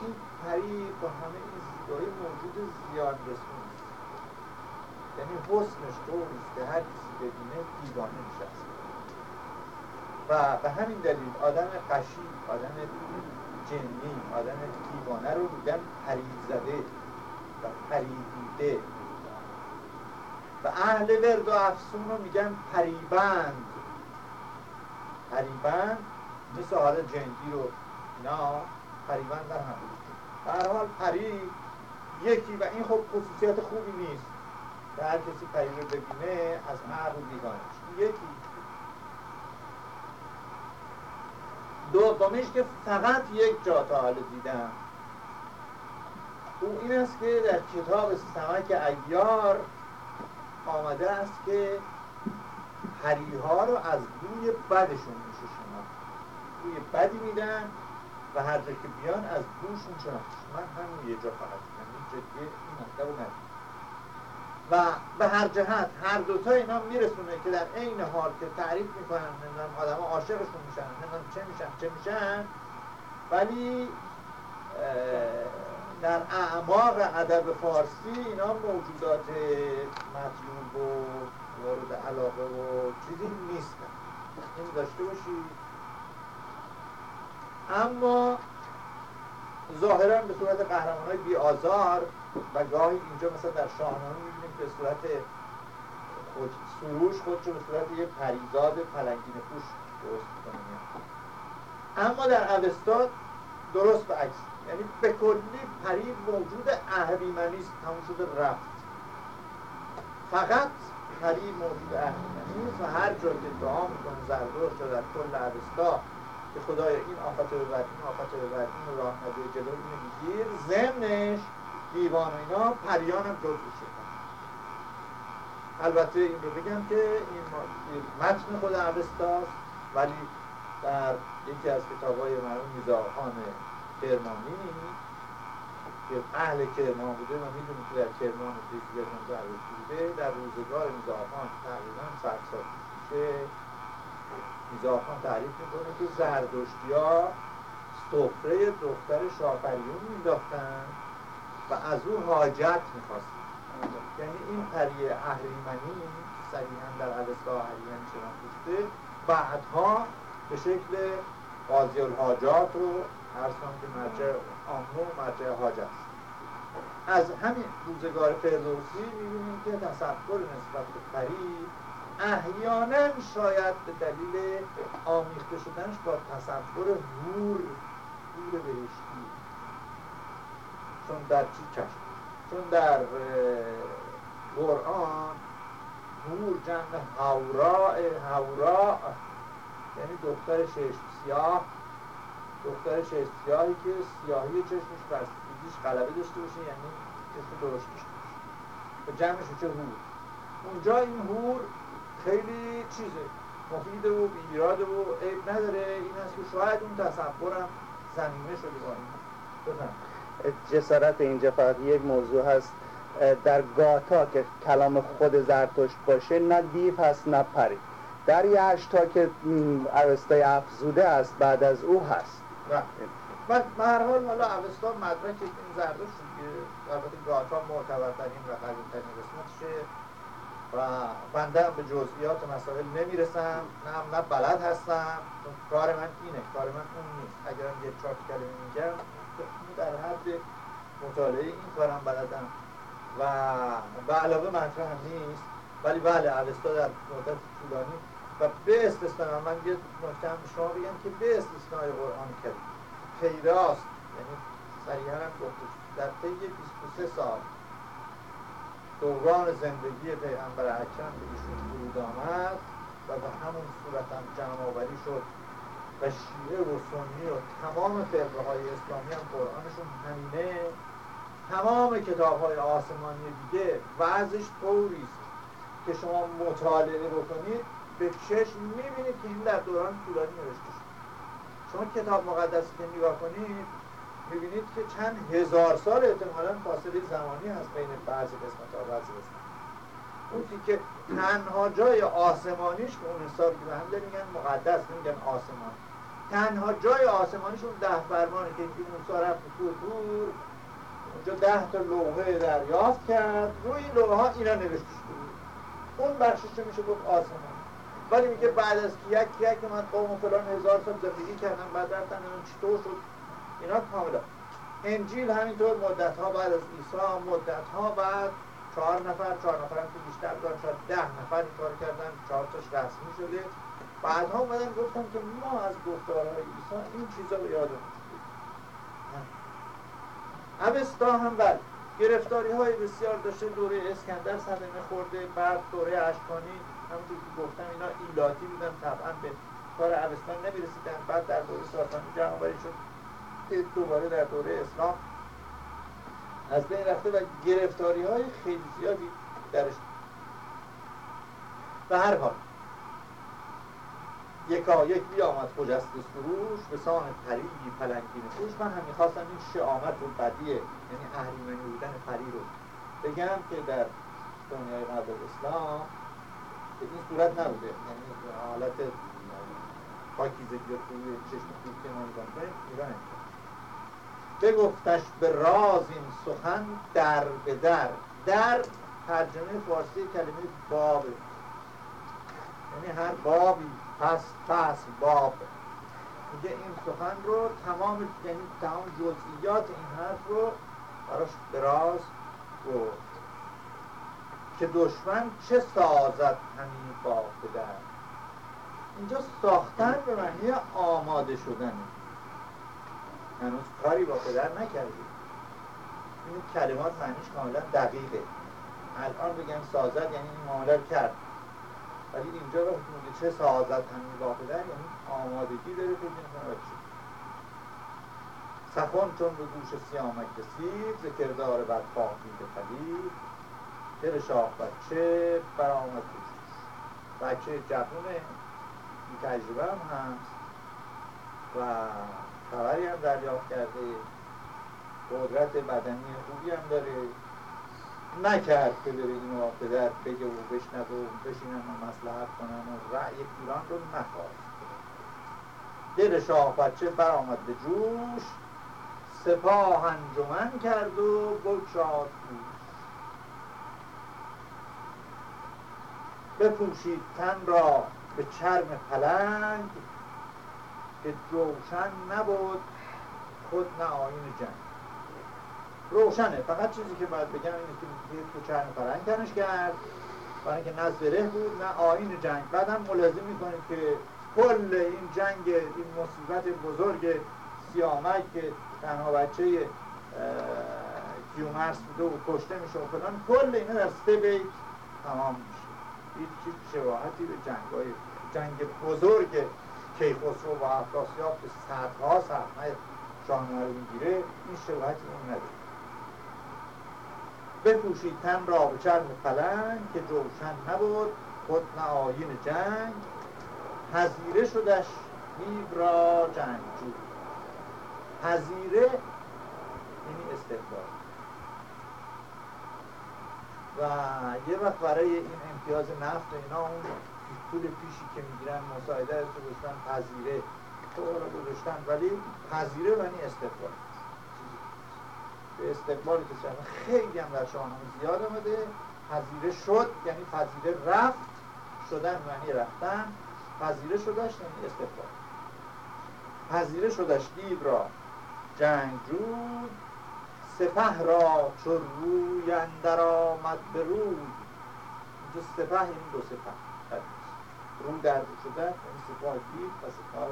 این پری با همه زیبایی موجود زیاد رسون یعنی حسنش طوریست که هر کسی ببینه دیوانه نشست و به همین دلیل آدم قشی آدم جنی آدم دیوانه رو میگن پریزده و پریدیده. و اهل ورد و افسون رو میگن پریبند. پریبند مثل حال جندی رو اینا پریبند در هم در حال پری یکی و این خب خصوصیت خوبی نیست که هر کسی رو ببینه از عقل بیگانش یکی. دومیش که فقط یک جا تا حال دیدم. او این است که در کتاب سمک ایار آمده است که پریها رو از بوی بدشون میشه شما بوی بدی میدن و هر جا که بیان از بوشون شناخت من همون یه جا فقط دیگه این مطلب و به هر جهت هر دوتا اینا میرسونه که در عین حال که تعریف می‌کنن نمی‌دونم آدم عاشقشون میشن نمی‌دونم چه میشن چه میشن ولی در اعماق ادب فارسی اینا موجودات مطلوب و مورد علاقه و چیزی نیستن. این داشته باشید اما ظاهرا به صورت قهرمان های و گاهی اینجا مثلا در شاهنامه می‌بینیم به صورت خود سروش خودشو به صورت یه پریزاد پلنگین پوش درست می‌کنه. اما در اوستا درست به عکس. یعنی به کلی پری موجود اهریمنی است تموم شده رفت. فقط پری موجود اهریمنی و هر جا که دعا می‌کنه زردوش در کل اوستا که خدای این آفت رو ببر این آفت رو ببر این راه نده جلو اینو میگیر ضمنش دیوان و اینا پریان هم شدن البته این رو بگم که این متن خود اوستاست ولی در یکی از کتاب های مرحوم میزاخان کرمانی که اهل کرمان بوده و می‌دونیم که در کرمان دیگران ضرورت بوده در روزگار میزاخان تقریبا صد سال پیشه میزاخان تعریف می‌کنه که زردشتی ها سفره دختر شاپریون مینداختن و از او حاجت می‌خواستن. یعنی این پری اهریمنی صریحا در عوستا اهریمنی شناخته بعدها به شکل قاضی الحاجات رو ارز که مرجع آمنو مرجع حاجت از همین روزگار فردوسی می‌بینیم که تصفر نسبت به پری احیانا شاید به دلیل آمیخته شدنش با تصور نور نور بهشتی. چون در چی چشم چون در قرآن نور جمع هورا هورا یعنی دختر شش سیاه. دختر شش سیاهی که سیاهی چشمش بستگیش غلبه داشته باشه یعنی چشم درشت داشته باشه. جمعش چه هور؟ اونجا این هور خیلی چیزه. مفیده و بیراده و عیب نداره. این هست که شاید اون تصورم زمینه شده با این جسارت اینجا فقط یک موضوع هست. در گاتا که کلام خود زرتشت باشه نه دیو هست نه پری. در یشتا که اوستای افزوده است بعد از او هست. و به هر حال حالا اوستا مدرک این زرتشت که البته گاتا معتبرترین و قدیمترین قسمتشه. و بنده به جزئیات مسائل نمی‌رسم نه هم نه بلد هستم. کار من اینه کار من اون نیست. اگرم یک چهار کلمه میگم در حد مطالعه این کارم بلدم. و به علاوه مطرح هم نیست. ولی بله اوستا در مدت طولانی. و به استثناء من یه نکته هم شما بگم که به استثنای قرآن کرد پیراست یعنی صریحا هم گفته در طی 23 سال دوران زندگی پیغمبر اکرم به ایشون فرود آمد و به همون صورت هم جمع آوری شد و شیعه و سنی و تمام فرقه های اسلامی هم قرآنشون همینه. تمام کتاب های آسمانی دیگه وضعش طوریست که شما مطالعه بکنید به چشم می‌بینید که این در دوران طولانی نوشته شد. شما کتاب مقدس که نگاه کنید می‌بینید که چند هزار سال احتمالا فاصله زمانی هست بین بعضی قسمت ها بعضی قسمت اون که تنها جای آسمانیش که اون حساب که به هم میگن مقدس نمیگن آسمان. تنها جای آسمانیش اون ده فرمانه که اینکه موسی رفت تو دور اونجا ده تا لوحه دریافت کرد. روی لوحه ها اینا نوشته شده اون بخشش میشه گفت آسمان. ولی میگه بعد از یک یک من قوم فلان هزار سال زندگی کردم بعد رفتن چطور شد؟ اینا کاملا. انجیل همینطور مدت ها بعد از عیسی مدت ها بعد چهار نفر چهار نفر هم که بیشتر دارن شاید ده نفر این کار کردن چهار تاش رسمی شده. بعدها اومدن گفتن که ما از گفتارهای عیسی این چیزا رو یادمون اوستا هم بله. گرفتاری های بسیار داشته. دوره اسکندر صدمه خورده بعد دوره اشکانی. همونطور که گفتم اینا ایلاتی بودن طبعا به کار اوستان نمی‌رسیدن. بعد در دوره ساسانی جمع شد. دوباره در دوره اسلام از بین رفته و گرفتاری های خیلی زیادی درش به هر حال یکا یک بیامد خجست سروش به سان پری پلنگین پوش من هم می‌خواستم این شعامت و بدیه یعنی اهریمنی بودن پری رو بگم که در دنیای قبل اسلام به این صورت نبوده. یعنی حالت پاکیزگی و توی چشم خوب که ما نگاه کنیم ایران بگفتش به راز این سخن در به در. در ترجمه فارسی کلمه بابه یعنی هر بابی پس پس باب. میگه این سخن رو تمام یعنی تمام جزئیات این حرف رو براش دراز گفت. که دشمن چه سازد همین با در اینجا ساختن به معنی آماده شدن هنوز کاری با پدر نکردیم این کلمات معنیش کاملا دقیقه. الان بگم سازد یعنی این معامله کرد. ولی اینجا وقتی میگه چه سازد همین واقعا یعنی آمادگی داره که سخن چون به گوش سیامک رسید ز کردار بدخواه میده پدید دل شاه بچه برآمد بچه جوونه این تجربه هم هست. و خبری هم دریافت کرده. قدرت بدنی خوبی هم داره. نکرد که بره اینو پدر بگه و بشنه و بشینن و مسلحت کنن و رأی پیران رو نخواست دل شاه بچه برآمد به جوش سپاه انجمن کرد و بگشاد بپوشید تن را به چرم پلنگ که جوشن نبود خود نه آین جنگ. روشنه. فقط چیزی که باید بگم اینه که تو چرم فرنگ کرد. برای اینکه نه زره بود نه آین جنگ. بعد هم ملازم می‌کنیم که کل این جنگ این مصیبت بزرگ سیامک که تنها بچه کیومرس بوده و کشته میشه و فلان کل اینا در سه بیت تمام میشه. هیچ چیز شباهتی به جنگ های جنگ بزرگ کیخسرو و افراسیاب که صدها صحنه شاهنامه رو می‌گیره این شباهتی اون نداره. بپوشید تن را به چرم پلنگ که جوشن نبود خود نه جنگ. هزیره شدش میب را جنگجو. هزیره یعنی استقبال. و یه وقت برای این امتیاز نفت اینا اون پول پیشی که می‌گیرن مساعده رو گذاشتن پذیره. تو رو گذاشتن ولی پذیره یعنی استقبال. به استقبال کشور خیلی هم در شاهنامه زیاد آمده. پذیره شد یعنی پذیره رفت. شدن معنی رفتن. پذیره شدش یعنی استقبال. پذیره شدش دیو را جنگجوی سپه را چو روی اندر آمد به روی اینجا سپه این دو سپه. رو در رو شده این سپاه دیو و سپاه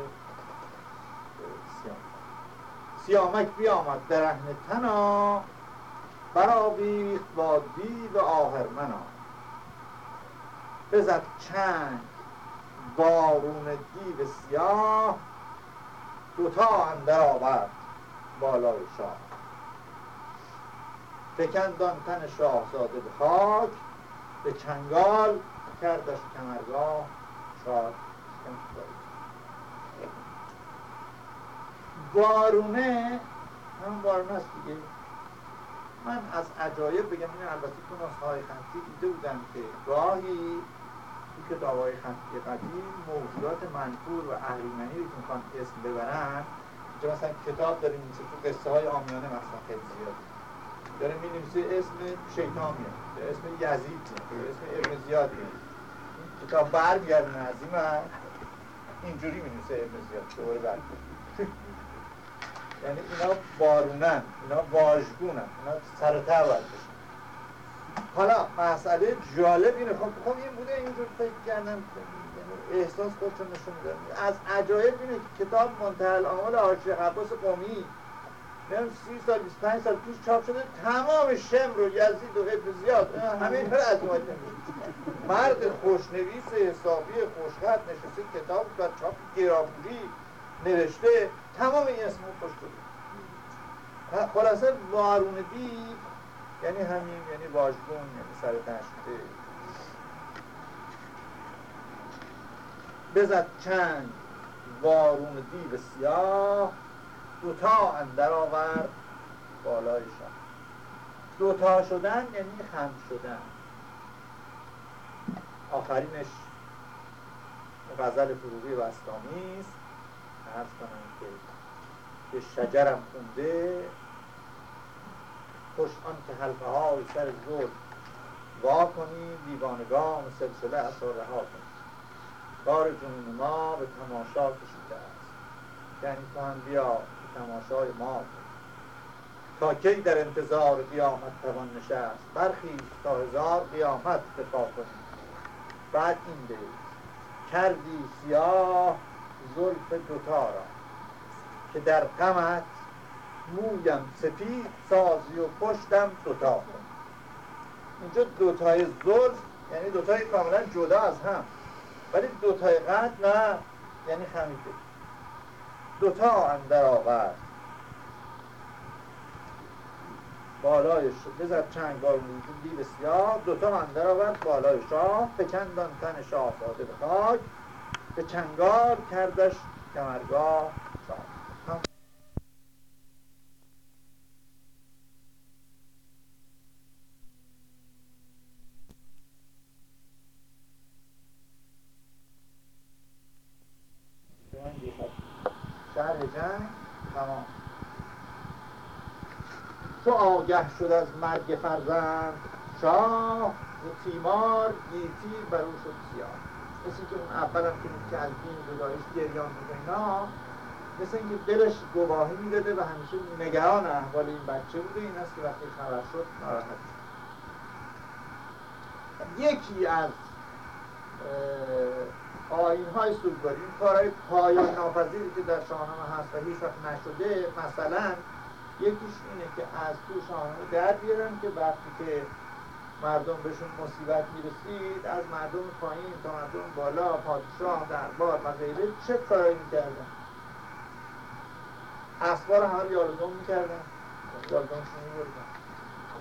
سیام سیامک. بیامد درهن تنا برآویخت با دیو آهرمنا. بزد چنگ بارون دیو سیاه دوتا اندر آورد بالای شاه. فکندان تن شاهزاده به خاک به چنگال کردش کمرگاه. شاد وارونه هم وارونه است دیگه. من از عجایب بگم این البته نسخه های خطی دیده بودم که گاهی تو کتاب های خطی قدیم موضوعات منفور و اهریمنی رو که می‌خوان اسم ببرن اینجا مثلا کتاب داره میشه تو قصه های آمیانه مثلا خیلی زیاد. داره می اسم شیطان میاد اسم یزید میاد اسم ابن زیاد میاد کتاب برمیگردونه از این اینجوری می نویسه ابن زیاد دوباره یعنی اینا بارونن اینا واژگونن اینا سر باید حالا مسئله جالب اینه خب خب این بوده اینجور فکر کردم احساس خودشون نشون میدن از عجایب اینه که کتاب منتهى الامال آرشیق عباس قومی نمیم سی سال 25 سال پیش چاپ شده تمام شم رو یزید و زیاد. همه این از مرد خوشنویس حسابی خوشخط نشسته کتاب و چاپ گراموری نوشته. تمام این اسم خوش بود خلاصه وارون دیب یعنی همین یعنی واژگون یعنی سر تشکیده بزد چند. وارون دیو سیاه. دوتا اندر آورد بالای شاه دوتا شدن یعنی خم شدن. آخرینش غزل فروغی بستانی است. عرض کنم که به شجرم خونده. خوش آن که حلقه های سر زل وا کنیم دیوانگان سلسله اصلا رها کنیم کار جنون ما به تماشا کشیده است. یعنی تو هم بیا. تماشای ما تا کی در انتظار قیامت توان نشست برخی تا هزار قیامت کنیم. بعد این بیت کردی سیاه زلف دوتا را که در غمت مویم سپید سازی و پشتم دوتا کن اینجا دوتای زلف یعنی دوتای کاملا جدا از هم. ولی دوتای قد نه یعنی خمیده. دوتا اندر آورد. بالای بزد چنگ بار دی بسیار. دوتا اندر آورد بالای شاه فکندان تن شاه ساده به خاک. به چنگار کردش کمرگاه شاه شهر جنگ تمام. چو آگه شد از مرگ فرزند شاه و تیمار گیتی بر او شد سیاه مثل که اون اول هم که از جدایش گریان بود اینا مثل اینکه دلش گواهی می‌داده و همیشه نگران احوال این بچه بوده این است که وقتی خبر شد ناراحت یکی از آین های سوگواری این کارهای پایان ناپذیری که در شاهنامه هست و هیچ وقت نشده مثلا یکیش اینه که از تو شاهنامه در بیارن که وقتی که مردم بهشون مصیبت می‌رسید از مردم پایین تا مردم بالا پادشاه دربار و غیره چه کارایی می‌کردن؟ اسبار همه رو یالدون می‌کردن. یالدونشون میبردن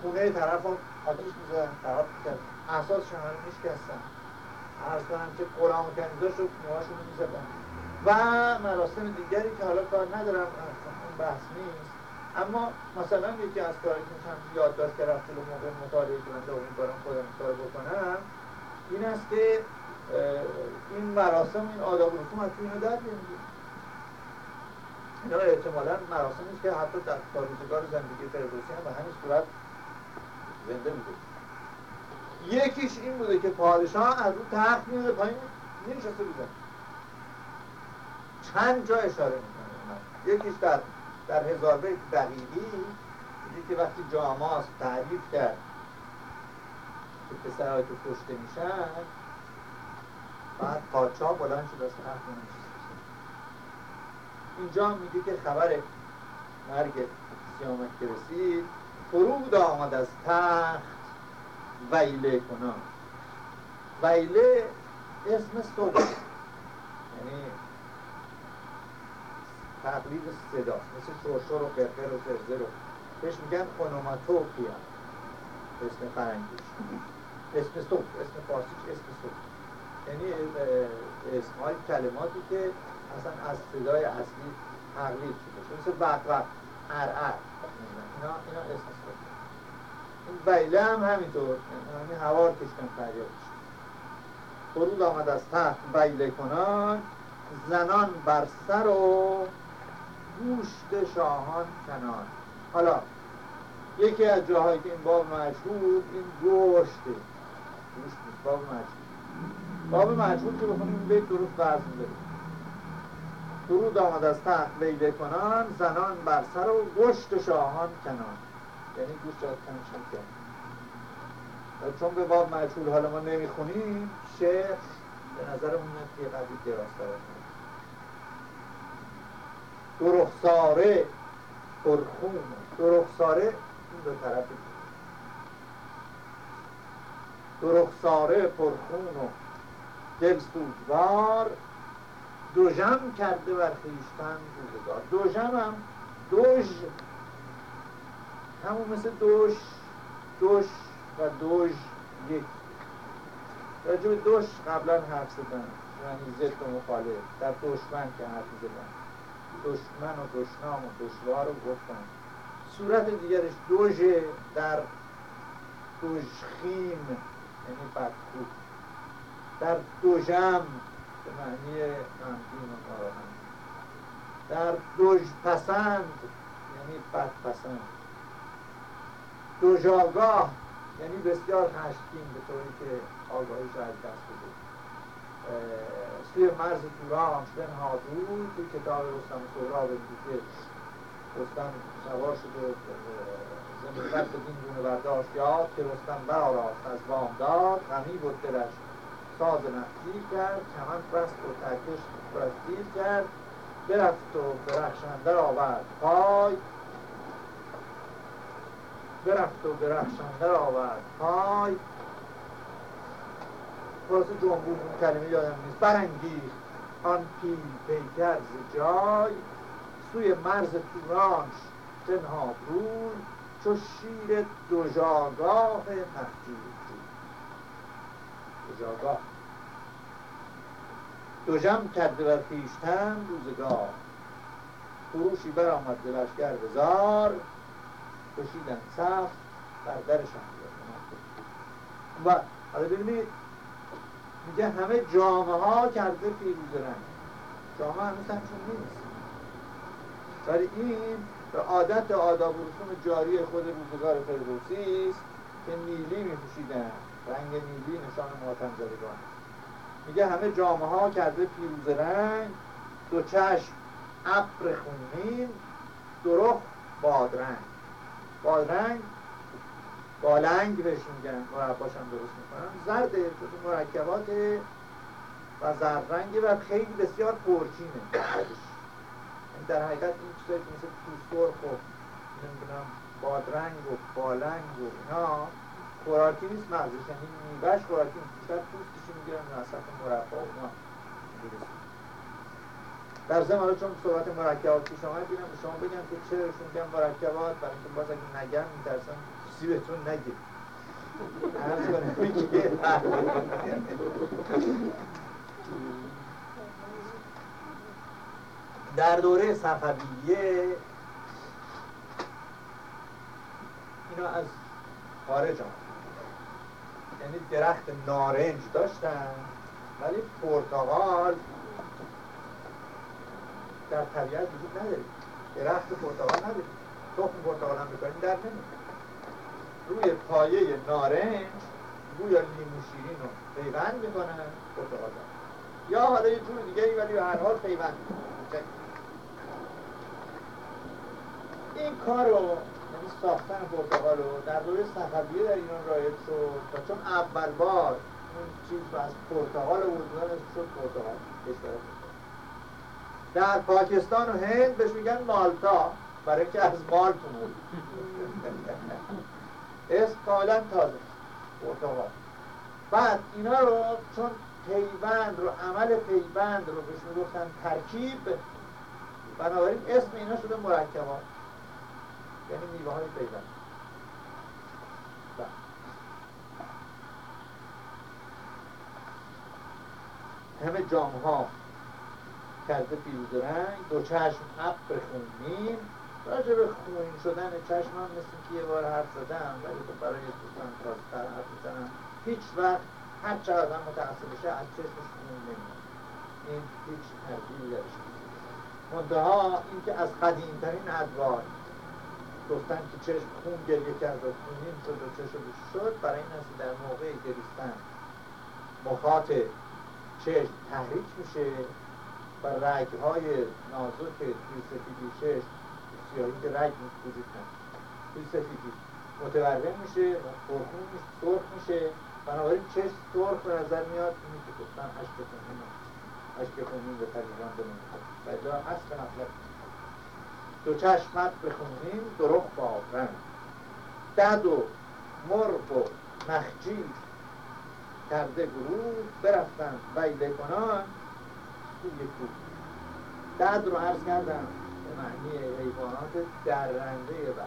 خونه طرف هم آتیش می‌زدن خراب می‌کردن. اساس شهر میشکستن. عرض کنم که غلام و کنیزاش رو موهاشون رو می‌زدن و مراسم دیگری که حالا کار ندارم اون بحث نیست. اما مثلا یکی از کاری که هم یادداشت که رفت رو موقع مطالعه کننده و امیدوارم خودم کار بکنم این است که این مراسم این آداب رسوم از اینو در بیاریم اینا احتمالا مراسمی که حتی در روزگار زندگی فردوسی هم به همین صورت زنده بوده یکیش این بوده که پادشاه از اون تخت میده پایین نمیشسته بوده چند جا اشاره می‌کنه یکیش در در هزار بیت دقیقی که وقتی جاماس تعریف کرد. که پسرهای که کشته میشن بعد پادشاه بلند شد از تخت اینجا میگه که خبر مرگ سیامک که رسید فرود آمد از تخت. ویله کنان ویله اسم صبح. یعنی تقلید صدا. مثل شرشر و قرقر و فرزه رو. بهش میگن خونوماتوپیا اسم فرنگیش. اسم صبح. اسم فارسیش اسم صبح. یعنی اسم های کلماتی که اصلا از صدای اصلی تقلید شده. مثل وقت وقت ار ار. اینا, اینا اسم ویله هم همینطور. یعنی هوار کشتن فریادش فرود آمد از تحت ویله کنان. زنان بر سر و گوشت شاهان کنان. حالا یکی از جاهایی که این باب مجهول این گوشته. گوشت باب مجهول باب مجهول که بخونیم بیت درست برز میده فرود آمد از تحت ویله کنان. زنان بر سر و گوشت شاهان کنان. یعنی گوشت شاید کنشان کرد چون به باب مجهول حالا ما نمی‌خونیم شعر به نظر اون که قدید دراز درخساره پرخون. درخساره این دو طرف درخساره پرخون و دل سوزوار دوژم کرده بر خیشتن روزگار. دوژم هم دوژ همون مثل دوش دوش و دوژ یک. راجب دوش قبلا حرف زدن یعنی ضد و مخالف. در دشمن که حرف زدن دشمن و دشنام و دشوار رو گفتن صورت دیگرش دوژه در دوژخیم یعنی بدخو در دوژم به معنی غمگین و ناراحت. در دوژ پسند یعنی بد پسند دوژاگاه یعنی بسیار خشمگین به طوری که آگاهیش از دست بده سوی مرز توران شدن هادون توی کتاب رستم سهراب دیگه رستم سوار شده به دین گونه برداشت یاد که رستم برآراست از بامداد غمی بود دلش ساز نخجیر کرد کمند بست و ترکش برستیر کرد برفت و برخشنده آورد پای. برفت و درخشنده آورد. پای خلاص جنبون اون کلمه یادم نیست. برانگیخت. آن پیل پیکر جای. سوی مرز تورانش بنهاد روی چو شیر دوژاگاه نخجیر دوژاگاه دوژم کرده بر پیشتن روزگار. خروشی برآمد ز بزار کشیدن. صف بر درشان و حالا ببینید میگه همه جامعه ها کرده فیروز رنگ. جامعه هنوز نیست. ولی این به عادت آداب و جاری خود روزگار فردوسی است که نیلی میپوشیدن. رنگ نیلی نشان ماتم زدگان میگه همه جامعه ها کرده فیروز رنگ. دو چشم ابر خونین درخ بادرنگ. بادرنگ بالنگ بهش میگن مرباش هم درست می‌کنن. زرد مرکبات و زرد رنگی و خیلی بسیار پرچینه. این در حقیقت این چیزایی که مثل توسرخ و نمی‌دونم بادرنگ و بالنگ و اینا خوراکی نیست مغزش یعنی میوهش خوراکی نیست. بیشتر پوستشی می‌گیرن وسط مربا و اینا در ضمن حالا چون صحبت مرکبات پیش آمد دیدم به شما بگم که چرا میگم مرکبات؟ برای اینکه باز اگه نگم میترسم نگیر عرض کنم. در دوره صفویه اینا از خارج یعنی درخت نارنج داشتن ولی پرتغال در طبیعت وجود نداره. درخت پرتقال نداره. تخم پرتقال هم بکنیم در نمید روی پایه نارنج گویا لیمو شیرین رو پیوند می‌کنن پرتقال یا حالا یه جور دیگه ای ولی هر حال پیوند این کار رو یعنی ساختن پرتقال رو در دوره صفویه در ایران رایج شد و چون اول بار اون چیز رو از پرتقال رو شد پرتقال در پاکستان و هند بهش میگن مالتا برای که از مال بود اسم کاملا تازه. بعد اینا رو چون پیوند رو عمل پیوند رو بهش می‌گفتن ترکیب بنابراین اسم اینا شده مرکبات. یعنی میوه های پیوند همه جام ها کرده پیروز رنگ دو چشم ابر خونین راجع به خونین شدن چشم هم مثل که یه بار حرف زدم ولی تو خب برای دوستان تازتر حرف می‌زنم هیچ وقت هر چقدر آدم متعصب بشه از چشمش خون نمیاد. این هیچ تربیلی درش منتها اینکه از قدیمترین ادوار گفتن که چشم خون گریه کرد و خونین شد و چشم شد برای این است در موقع گریستن مخاط چشم تحریک میشه. و رگ های نازک توی سفیدی شش سیاهی که رگ وجود نداره. توی سفیدی متورم میشه و پرخون میشه سرخ میشه. بنابراین چشم سرخ به نظر میاد؟ اینی که گفتن عشق خونین عشق خونین به تقریبان بنمیده و اجا اصل مطلب. دو چشمت بخونین درخ با رنگ دد و مرغ و مخجیر کرده گروه برفتن. بیله کنان توی کوه دد رو عرض کردم. به معنی حیوانات درنده و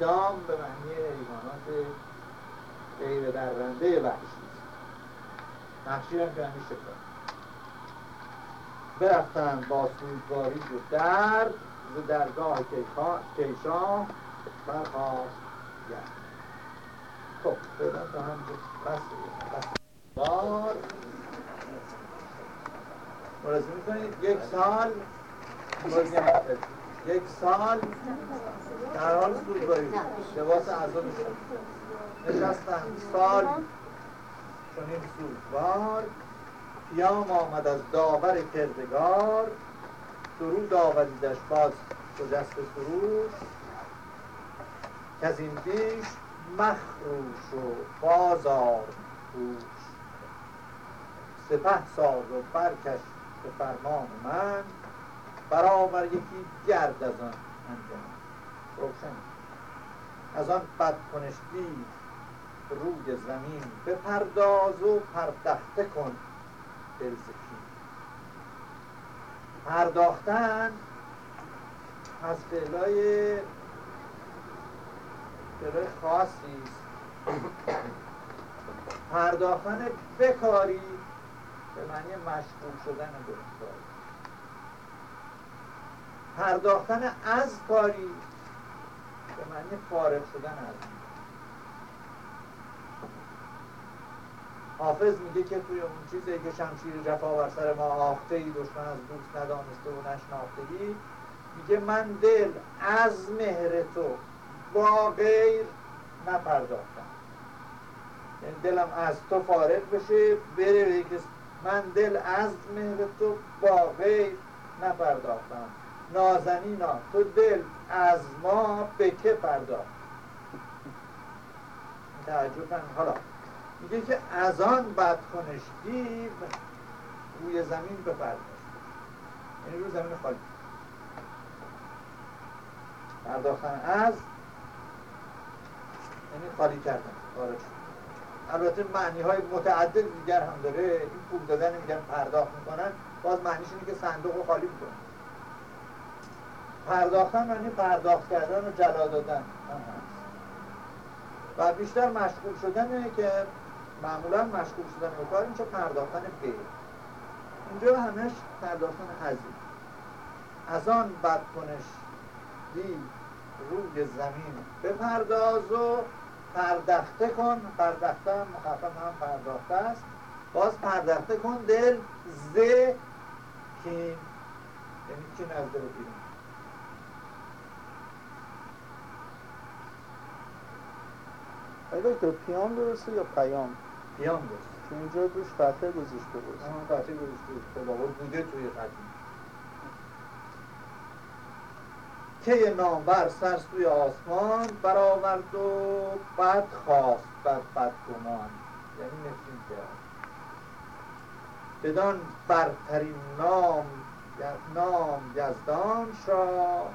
دام به معنی حیوانات غیر درنده وحشی نقشی هم که همیشه برفتن با سوزواری و درد ز درگاه کیشان برخواست گرد خب فعلا تا هم بس بس. بار. ملاحظه می‌کنید یک سال یک سال در حال سوزواری لباس اعضا نشستن سال چنین سوزوار پیام آمد از داور کردگار. درود آوریدش باز شجست سروش که از این بیش مخروش و بازار روش سپه ساز و برکش به فرمان من برابر یکی گرد از آن انجام. روشن. از آن بد کنشتی روی زمین پرداز و پردخته کن دلزکی پرداختن از فعلای فعلای خاصی است. پرداختن بکاری به معنی مشغول شدن به کاری پرداختن از کاری به معنی فارغ شدن از حافظ میگه که توی اون چیزی که شمشیر جفا بر سر ما آخته ای دشمن از دوست ندانسته و نشناختگی میگه من دل از مهر تو با غیر نپرداختم. یعنی دلم از تو فارغ بشه بره که من دل از مهر تو با غیر نپرداختم. نازنینا تو دل از ما به که پرداخت. تعجب حالا میگه که از آن بد دیو روی زمین بپرداز یعنی روی زمین خالی. پرداختن از یعنی خالی کردن. خارج البته معنی های متعدد دیگر هم داره. این پول دادن میگن پرداخت می‌کنن. باز معنیش اینه که صندوق رو خالی می‌کنن. پرداختن معنی پرداخت کردن و جلا دادن. هم هست و بیشتر مشغول شدنه که معمولا مشغول شدن به کار اینجا پرداختن به اینجا همش پرداختن هزی. از آن بد کنش دی روی زمین بپرداز و پردخته کن پردخته هم مخفف هم پرداخته است. باز پردخته کن دل ز کین یعنی کین از دل بیرون. آیا دکتر پیام درسته یا پیام؟ پیام درست تو اینجا روش فتحه گذاشته بود فتحه گذاشته. بود خب بوده توی قدیم که نامبر سر سوی آسمان برآورد و بد خواست بر گمان. یعنی نفرین کرد. بدان برترین نام نام یزدان را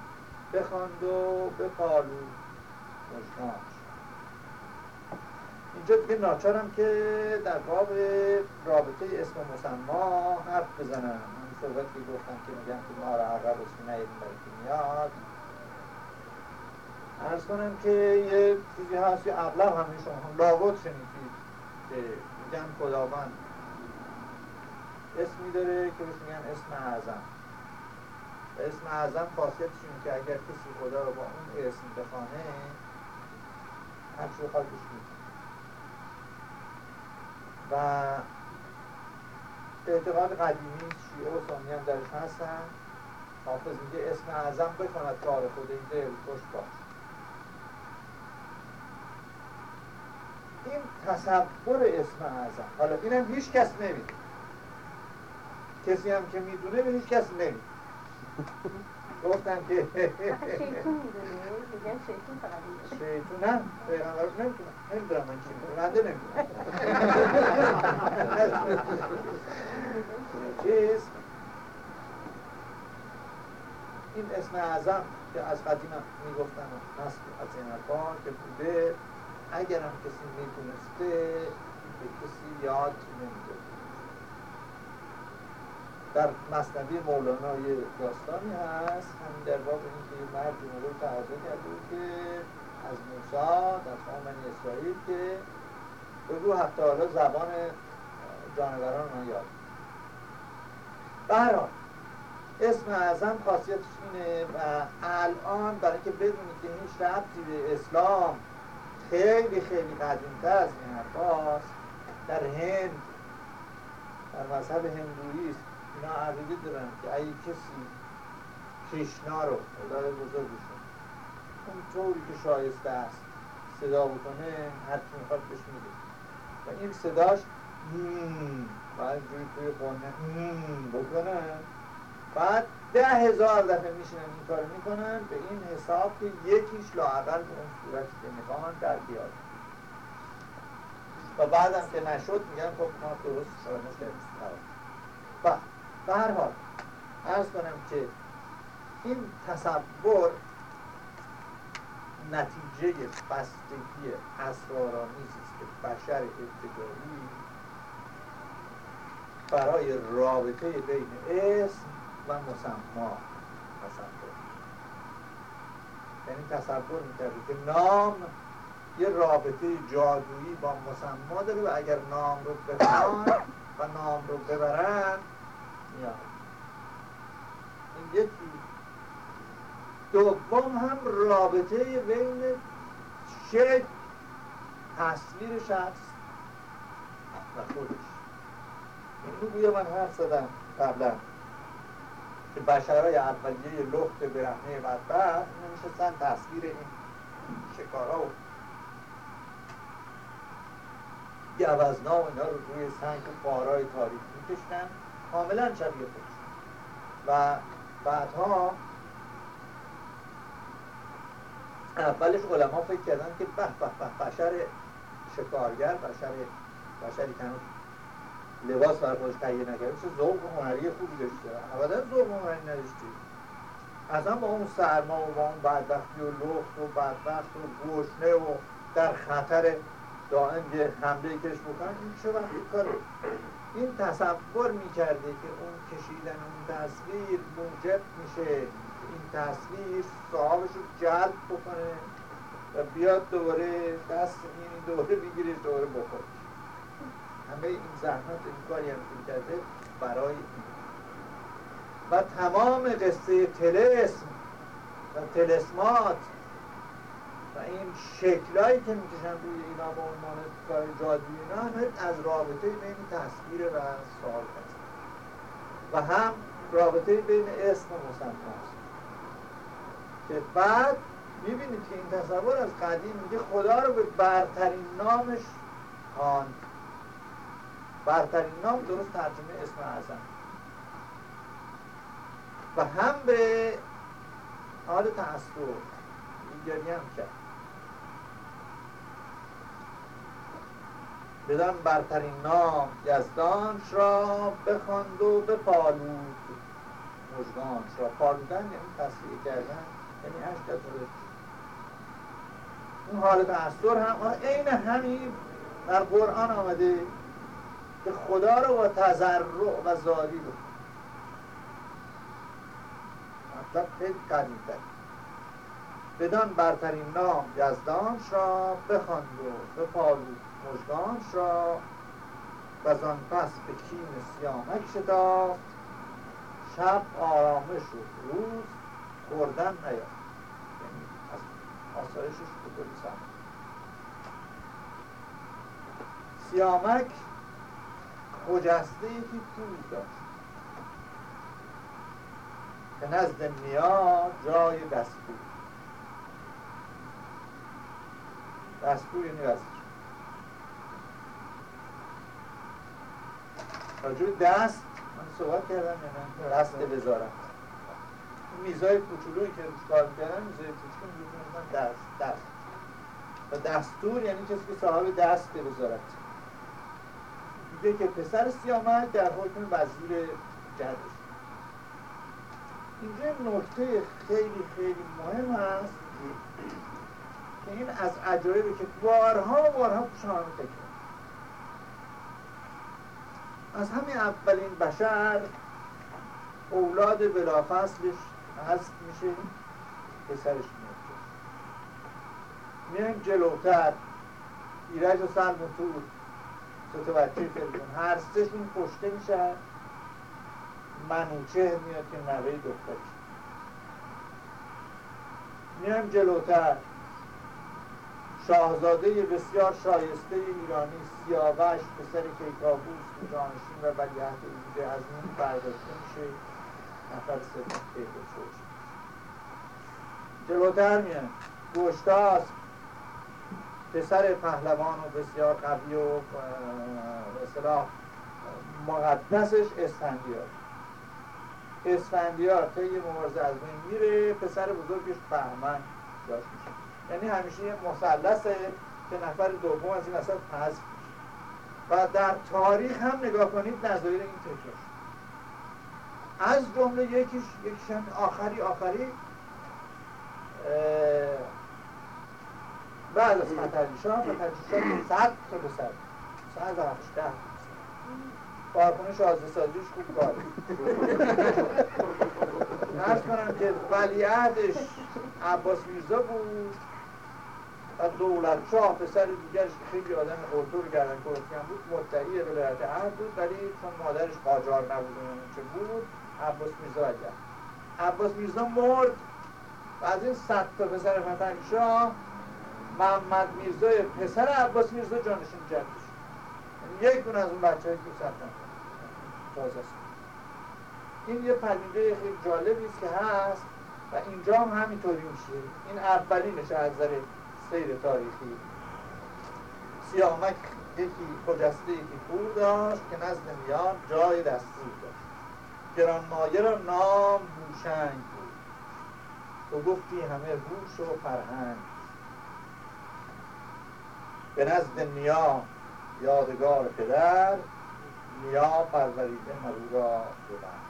بخواند و بپالو مجنان اینجا دیگه ناچارم که در باب رابطه اسم مسما حرف بزنم. من صحبت که گفتم که میگم که ما را عقب اسم نیدیم برای میاد. ارز کنم که یه چیزی هست که اغلب همه شما لابد شنیدید که میگن خداوند اسمی داره که بهش میگن اسم اعظم. اسم اعظم خاصیتش اینه که اگر کسی خدا رو با اون اسم بخوانه هر چی بخواد و اعتقاد قدیمی شیعه و سنی هم درش هستن. حافظ میگه اسم اعظم بکند کار خود این دل خوش باش این تصور اسم اعظم. حالا اینم هیچ کس نمیده کسی هم که می‌دونه به هیچ کس نمیده گفتم که شیطون می‌دونه. میگن شیطون فقط شیطون هم پیغمبر نمی‌تونم نمی‌دونم من چی بنده نمی‌دونم چیز؟ این اسم اعظم که از قدیم می‌گفتن هست از این که بوده اگر هم کسی می‌تونسته به کسی یاد نمیده. در مصنبی مولانا یه داستانی هست همین در باب اینکه یه مرد جمهور تقاضا کرده که از موسا در قوم اسرائیل که بگو حتی حالا زبان جانوران من یاد برحال اسم اعظم خاصیتش اینه و الان برای که بدونید که هیچ ربطی به اسلام خیلی خیلی قدیمتر از این حرفاست در هند در مذهب هندویی است اینا عقیده دارن که اگه کسی کشنا رو خدای بزرگشون اون طوری که شایسته است صدا بکنه هر کی می‌خواد بهش میده و این صداش بعد جوری توی خونه بکنه. بعد ده هزار دفعه میشینن این کار می‌کنن به این حساب که یکیش لاقل به اون صورتی که می‌خوان در بیاد. و بعدم که نشد میگن خب ما درست شدنش کردیم و به هر حال ارز کنم که این تصور نتیجه بستگی اسرارآمیزی است که بشر ابتدایی برای رابطه بین اسم و مسما تصور یعنی تصور می‌کرده که نام یه رابطه جادویی با مسما داره و اگر نام رو بخوان و نام رو ببرن میاد. این یکی دوم هم رابطه بین شکل تصویر شخص و خودش. این گویا من حرف زدم قبلا. که بشرهای اولیه لخت برهنه بدبخت نمیشستن تصویر این شکارا و گوزنا و اینا رو روی سنگ بارای تاریک میکشتن. کاملا شبیه خودش و بعدها اولش علما فکر کردن که به به به بشر شکارگر بشر بشری که لباس بر خودش تهیه نکرده. چه ذوق هنری خوبی داشته ابدا ذوق هنری نداشته اصلا با اون سرما و با اون بدبختی و لخت و بدبخت و گشنه و در خطر دائم یه حمله کش بکنن این چه وقتی کاره؟ این تصور می‌کرده که اون کشیدن اون تصویر موجب میشه. این تصویر صاحبش رو جلب بکنه و بیاد دوباره دست این دوباره بگیره دوباره بخوره. همه این زحمت این کاری هم کرده برای این. و تمام قصه تلسم و تلسمات و این شکلایی که می‌کشن روی اینا به عنوان کار جادویی اینا از رابطه بین تصویر و سال هست. و هم رابطه بین اسم و مسماست که بعد می‌بینید که این تصور از قدیم میگه خدا رو به برترین نامش خواند. برترین نام درست ترجمه اسم اعظم. و هم به حال تأثیر دیگری هم کرد. بدن برترین نام یزدانش را بخواند و بپالود. مژگانش را. پالودن یعنی تصویر کردن یعنی اشک از اون حال تأثیر هم عین همین در قرآن آمده. که خدا رو با تذرع و زاری رو. مطلب خیلی قدیمتر بدان برترین نام یزدانش را بخواند و بپالود مژگانش را و زان پس به کین سیامک شتافت. شب آرامش و روز خوردن نیاد یعنی از آسایشش به سیامک خجسته یکی پول داشت؟ که نزد نیا جای دستور. دستور یعنی وزیر. راجع دست من صحبت کردم یا نه دست وزارت. میزای کوچولویی که روش کار می‌کردن میزای کوچولو دست دست. و دستور یعنی کسی که صاحب دست وزارت. میگه که پسر سیامک در حکم وزیر جدش اینجا نکته خیلی خیلی مهم هست که این از عجایبه که بارها بارها پیشنهاد تکرار از همین اولین بشر اولاد بلافصلش هست میشه پسرش میاد میایم جلوتر ایرج و سلم و تور. بچه تلفن. هر سهشون کشته میشن منوچه میاد که نوه دخترش میایم جلوتر. شاهزاده بسیار شایسته ایرانی سیاوش پسر کیکاووس جانشین و ولیعهد بوده از این برداشته میشه. نفر سوم کیکاووس جلوتر پسر پهلوان و بسیار قوی و اصطلاح مقدسش اسفندیار. اسفندیار طی مبارزه از بین میره پسر بزرگش بهمن داشت میشه. یعنی همیشه یه مثلثه که نفر دوم از این وسط حذف و در تاریخ هم نگاه کنید نظایر این تکرار از جمله یکیش یکیش هم آخری آخری بعد از فتحعلی فتحعلی صد تا به صد. صد هفته کارخونه شازده سازیش خوب کار ارز کنم که ولیعهدش عباس میرزا بود. و دولت شاه پسر دیگرش که خیلی آدم قلطور گردن کرسیان بود مدعی ولایت عهد بود. ولی چون مادرش قاجار نبود چه بود عباس میرزا اگر عباس میرزا مرد. و از این صد تا پسر فتنگ شاه محمد میرزا پسر عباس میرزا جانشین یعنی یک دون از اون بچه های که تازه است. این یه پدیده خیلی جالبی است که هست و اینجا هم همینطوری میشه. این اولینش از نظر سیر تاریخی. سیامک یکی خجسته یکی پور داشت که نزد میان جای دستور داشت. گرانمایه را نام بوشنگ بود. تو گفتی همه هوش و فرهنگ. به نزد نیا یادگار پدر نیا پروریده مرو را ببر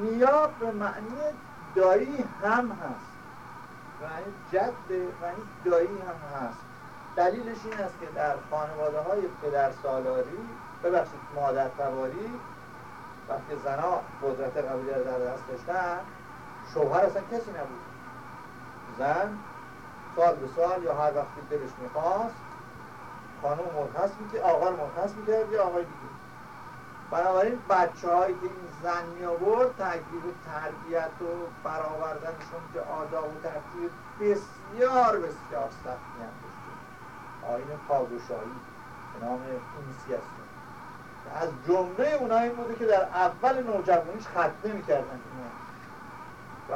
نیا به معنی دایی هم هست. این جد این دایی هم هست. دلیلش این است که در خانواده های پدر سالاری ببخشید مادر تواری وقتی زنها قدرت قبیله در دست داشتن شوهر اصلا کسی نبود. زن سال به سال یا هر وقتی دلش می‌خواست خانم مرخص می‌کرد آقا مرخص می‌کرد یا آقای دیگه. بنابراین بچه هایی که این زن می آورد تربیت و برآوردنشون که آداب و ترتیب بسیار بسیار هم داشته آین پادشاهی به نام اینسیاسیون از جمله اونها این بوده که در اول نوجوانیش ختنه می‌کردن و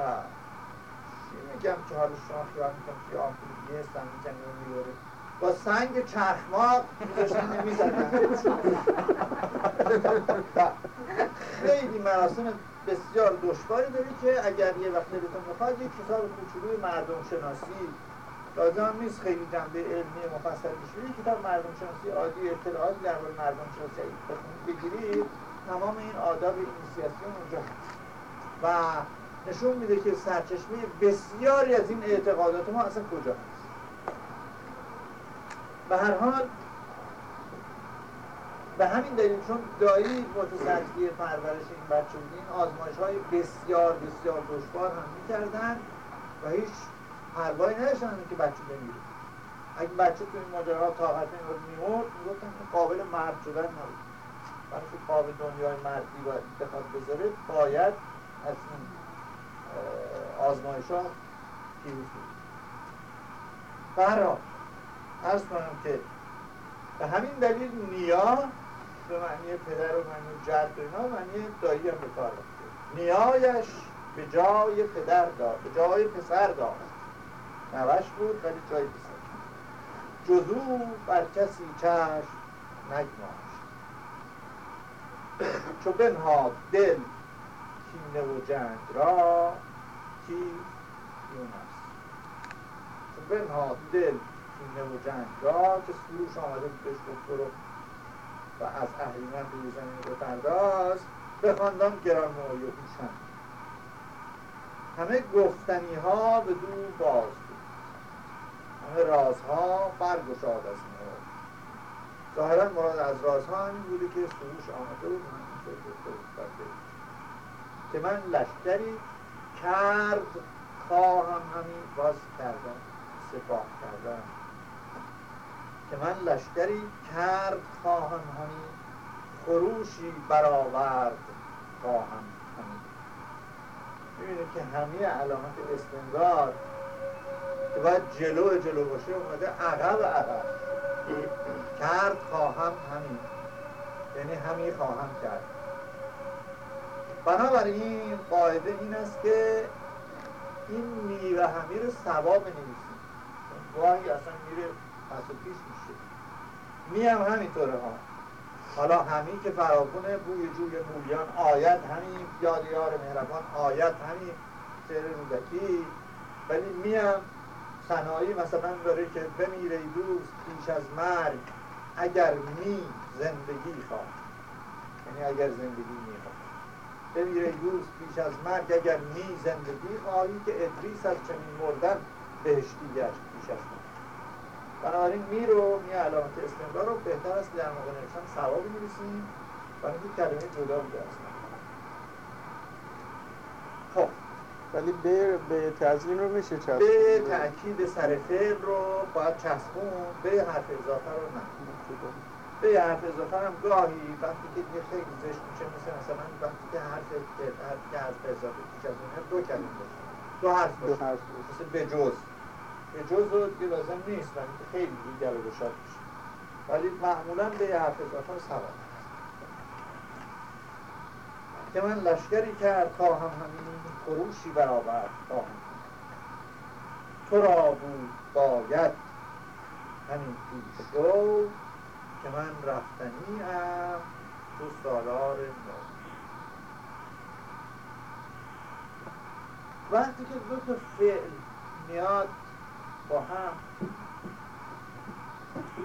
چی میگم که حالا شما خیال می‌کنم که آمپول می‌کنه و میباره با سنگ چرخماق میذاشتن نمی‌زدن خیلی مراسم بسیار دشواری داری که اگر یه وقت دلتون می‌خواد یک کتاب کوچولوی مردم شناسی. لازم نیست خیلی جنبه علمی مفصل بشه کتاب مردم شناسی عادی اطلاعات در مردم شناسی بگیرید. تمام این آداب اینسیاسیون اونجا. و نشون میده که سرچشمه بسیاری از این اعتقادات ما اصلا کجا به هر حال به همین دلیل چون دایی متصدی پرورش این بچه بود این آزمایش های بسیار بسیار دشوار هم می‌کردن و هیچ پروایی نداشتن که بچه بمیره. اگه بچه تو این ماجرا طاقت نمیورد میمرد می‌گفتن این قابل مرد شدن نبود. برای که قابل دنیای مردی باید بخواد بذاره باید از این آزمایش ها پیروز بود ارز کنم که به همین دلیل نیا به معنی پدر و معنی جد و اینا معنی دایی هم به کار نیایش به جای پدر داد به جای پسر داد. نوش بود ولی جای پسر. جزو بر کسی چشم نگماشت. چو بنهاد دل کینه و جنگ را یونس چو بنهاد دل کینه و جنگ را که سروش آمده بود بهش گفت و از اهریمن روی زمین بپرداز به خاندان گران و هوشن همه گفتنی ها به دو باز بود همه رازها برگشاد از مراد ظاهرا مراد از رازها همین بوده که سروش آمده بود که من لشکری کرد خواهم همین باز کردم سپاه کردم که من لشکری کرد خواهم همی خروشی برآورد خواهم همی. می‌بینید که همه علامت استمرار که باید جلو جلو باشه اومده عقب عقب. کرد خواهم همین یعنی همین خواهم کرد. بنابراین قاعده این است که این می و همی رو ثواب بنویسیم گاهی اصلا میره پس و پیش میشه. می هم همینطوره ها. حالا همین که فراکونه بوی جوی مولیان آیت همین یادیار مهربان آیت همین. شعر رودکی. ولی میم صنایی مثلا داره که بمیره دوست پیش از مرگ اگر می زندگی خواه یعنی اگر زندگی می‌خواد بمیره دوست پیش از مرگ اگر می زندگی خواهی که ادریس از چنین مردن بهشتی گشت پیش از مرگ. بنابراین می رو می علامت استمرار رو بهتر است در موقع نوشتن ثواب می‌رسیم و اینکه کلمه جدا بوده خب ولی به به تزمین رو میشه چسبون؟ به تأکید سر فعل رو باید چسبون به حرف اضافه رو نه. به حرف اضافه هم گاهی وقتی که دیگه خیلی زشت میشه مثل مثلا وقتی که حرف حرف که حرف اضافه پیش از اونه دو کلمه باشه. دو حرف باشه. مثل به جز. به جز رو دیگه لازم نیست ولی که خیلی دیگر رو گشاد میشه. ولی معمولا به حرف اضافه رو سوال که من لشکری کرد تا هم همین خروشی برآورد خواهم تو را بود باید همین پیش رو که من رفتنی ام تو سالار نو. وقتی که دو تا فعل میاد با هم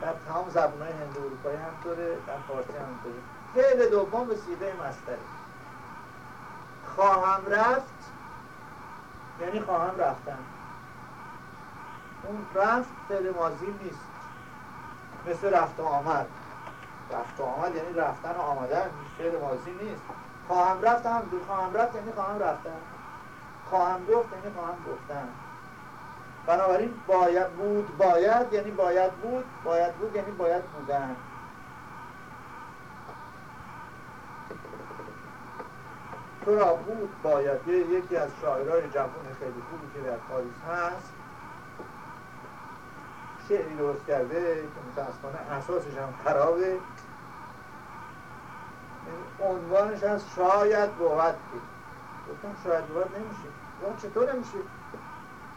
در تمام زبانهای هند و اروپایی هم داره در فارسی هم داره فعل دوم به سیغه مستره خواهم رفت یعنی خواهم رفتن. اون رفت فعل ماضی نیست. مثل رفت و آمد. رفت و آمد یعنی رفتن و آمدن فعل ماضی نیست. خواهم رفت هم خواهم رفت یعنی خواهم رفتن. خواهم گفت یعنی خواهم گفتن. بنابراین باید بود باید یعنی باید بود باید بود یعنی باید بودن. تو را بود؟ باید. یکی از شاعرای جوان خیلی خوبی که در پاریس هست شعری درست کرده که متاسفانه اساسش هم خرابه. یعنی عنوانش از شاید بود. گفتم شاید بود نمیشه. گفتم چطور نمیشه؟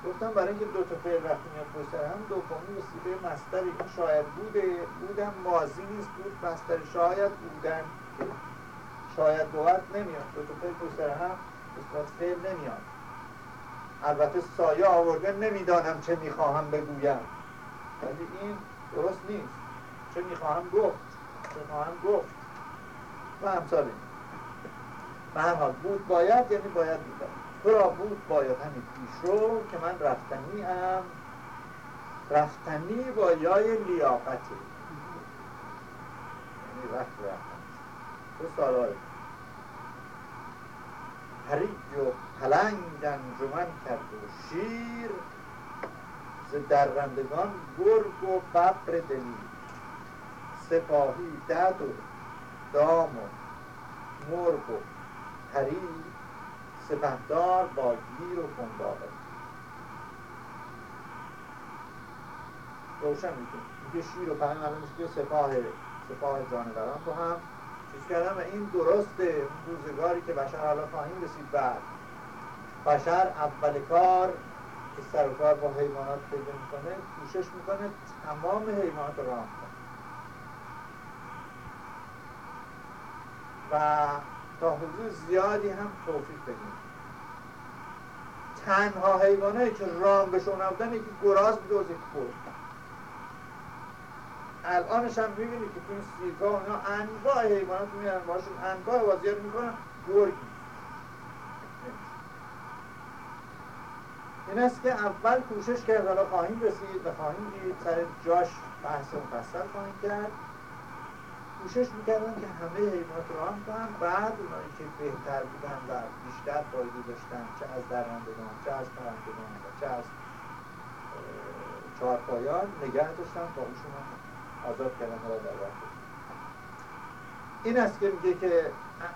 گفتم برای اینکه دو تا فعل وقتی میاد پشت هم دومی به سیغه مصدر این شاید بوده. بودم ماضی نیست بود. مصدر شاید بودن. شاید بود نمیاد. دو تا فعل پشت هم اثبات فعل نمیاد. البته سایه آورده نمی‌دانم چه می‌خواهم بگویم. ولی این درست نیست. چه می‌خواهم گفت؟ چه خواهم گفت؟ و همسال این به حال بود باید یعنی باید بودم تو را بود؟ باید همین پیش رو که من رفتنی هم رفتنی با یای لیاقته یعنی رفت رفتن. تو سالاره هری و پلنگ انجمن کرد و شیر ز درندگان گرگ و ببر دلیر سپاهی دد و دام و مرغ و پری سپهدار با گیر و کنباقه روشن می‌کنه میگه شیر و پرنگ الان میشه سپاه سپاه جانوران رو هم. چیز کردم و این درسته اون روزگاری که بشر حالا خواهیم رسید بعد. بشر اول کار که سر با حیوانات پیدا می‌کنه کوشش می‌کنه تمام حیوانات راه کنه. و تا حدود زیادی هم توفیق بدیم. تنها حیوانایی که رام نبودن یکی گراز بوده و الانش هم می‌بینید که تو این سیرکا و اینا انواع حیوانات میرن باشون انواع وازیار می‌کنن گرگ این است که اول کوشش کرد حالا خواهیم رسید و خواهیم دید. سر جاش بحث مفصل خواهیم کرد. کوشش می‌کردن که همه حیوانات رو هم کنن. بعد اونایی که بهتر بودن و بیشتر فایده داشتن چه از درندگان چه از پرندگان چه از چهارپایان نگه داشتن با اوشون آزاد کردن را در این است که میگه که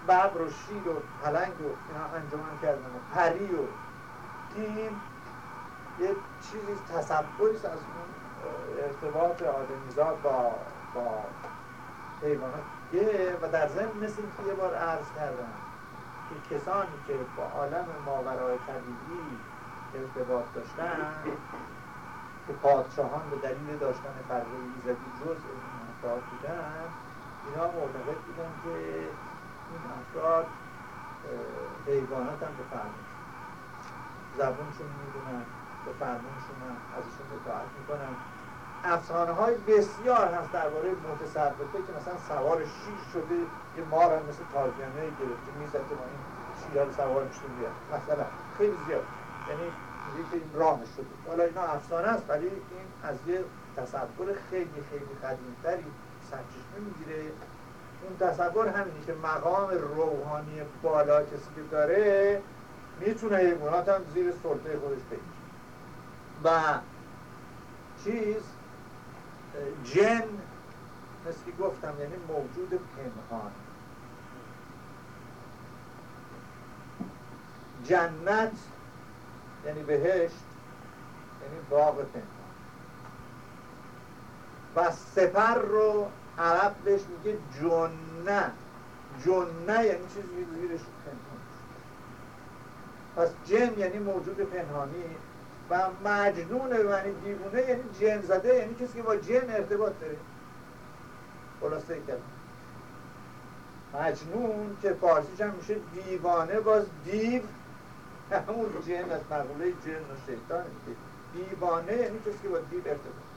ببر و شیر و پلنگ و اینا انجمن کردن و پری و تیم یه چیزی تصوری از اون ارتباط آدمیزاد با با حیوانات و در ضمن مثل که یه بار عرض کردم که کسانی که با عالم ماورای طبیعی ارتباط داشتن که پادشاهان به دلیل داشتن فرقه ایزدی جز این افراد بودن اینا معتقد بودن که این افراد حیوانات هم فرمون زبونشون می‌دونن. به فرمونشون هم ازشون اطاعت می‌کنن افسانه های بسیار هست درباره متصرفه که مثلا سوار شیر شده یه مار هم مثل تازیانه گرفته می‌زد که ما این شیر رو سوار میشتیم بیاد. مثلا خیلی زیاد. یعنی میگه که این راه شده. حالا اینا افسانه است ولی این از یه تصور خیلی خیلی قدیمتری سرچشمه می‌گیره. اون تصور همینی که مقام روحانی بالا کسی که داره می‌تونه حیوانات هم زیر سلطه خودش بگیره. و چیز جن مثل گفتم یعنی موجود پنهان. جنت یعنی بهشت یعنی باغ پنهان. و سپر رو عرب بهش میگه جنه. جنه یعنی چیزی زیرش پنهان. پس جن یعنی موجود پنهانی. و مجنون یعنی دیوونه یعنی جن زده یعنی کسی که با جن ارتباط داره. خلاصه کردم مجنون که فارسیش هم میشه دیوانه باز دیو همون جن از مقوله جن و شیطان دیوانه یعنی کسی که با دیو ارتباط.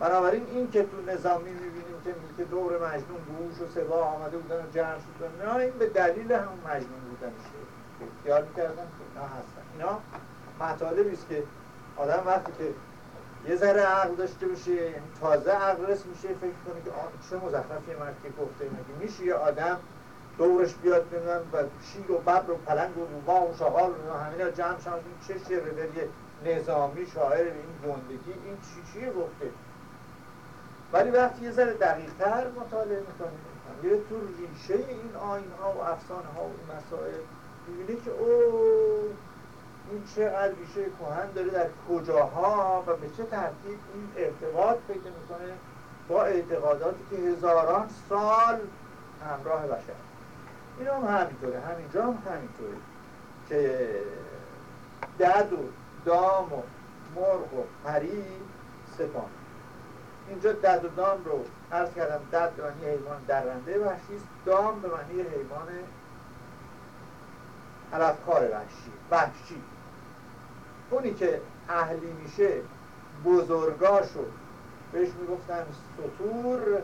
بنابراین این که تو نظامی می‌بینیم که که دور مجنون گوش و سبا آمده بودن و جمع شدن نه این به دلیل همون مجنون بودنشه. اختیار می‌کردن که اینا هستن. اینا مطالبی است که آدم وقتی که یه ذره عقل داشته باشه یعنی تازه عقل رس میشه فکر کنه که چه مزخرفی مرد که گفته مگه میشه یه آدم دورش بیاد ببینن و شیر و ببر و پلنگ و روبا و شغال و همینا جمع شما چه در یه نظامی شاعر این گندگی؟ این چی چیه گفته؟ ولی وقتی یه ذره دقیقتر مطالعه می‌کنیم میره تو ریشه این آین ها و افسانه ها و مسائل می‌بینه که او این چقدر ریشه کهن داره در کجاها و به چه ترتیب این ارتباط پیدا می‌کنه با اعتقاداتی که هزاران سال همراه بشر. این هم همینطوره همینجا هم همینطوره که دد و دام و مرغ و پری سپان. اینجا دد و دام رو عرض کردم دد به معنی حیوان درنده وحشی دام به معنی حیوان علفکار وحشی وحشی. اونی که اهلی میشه بزرگاشو بهش می‌گفتن سطور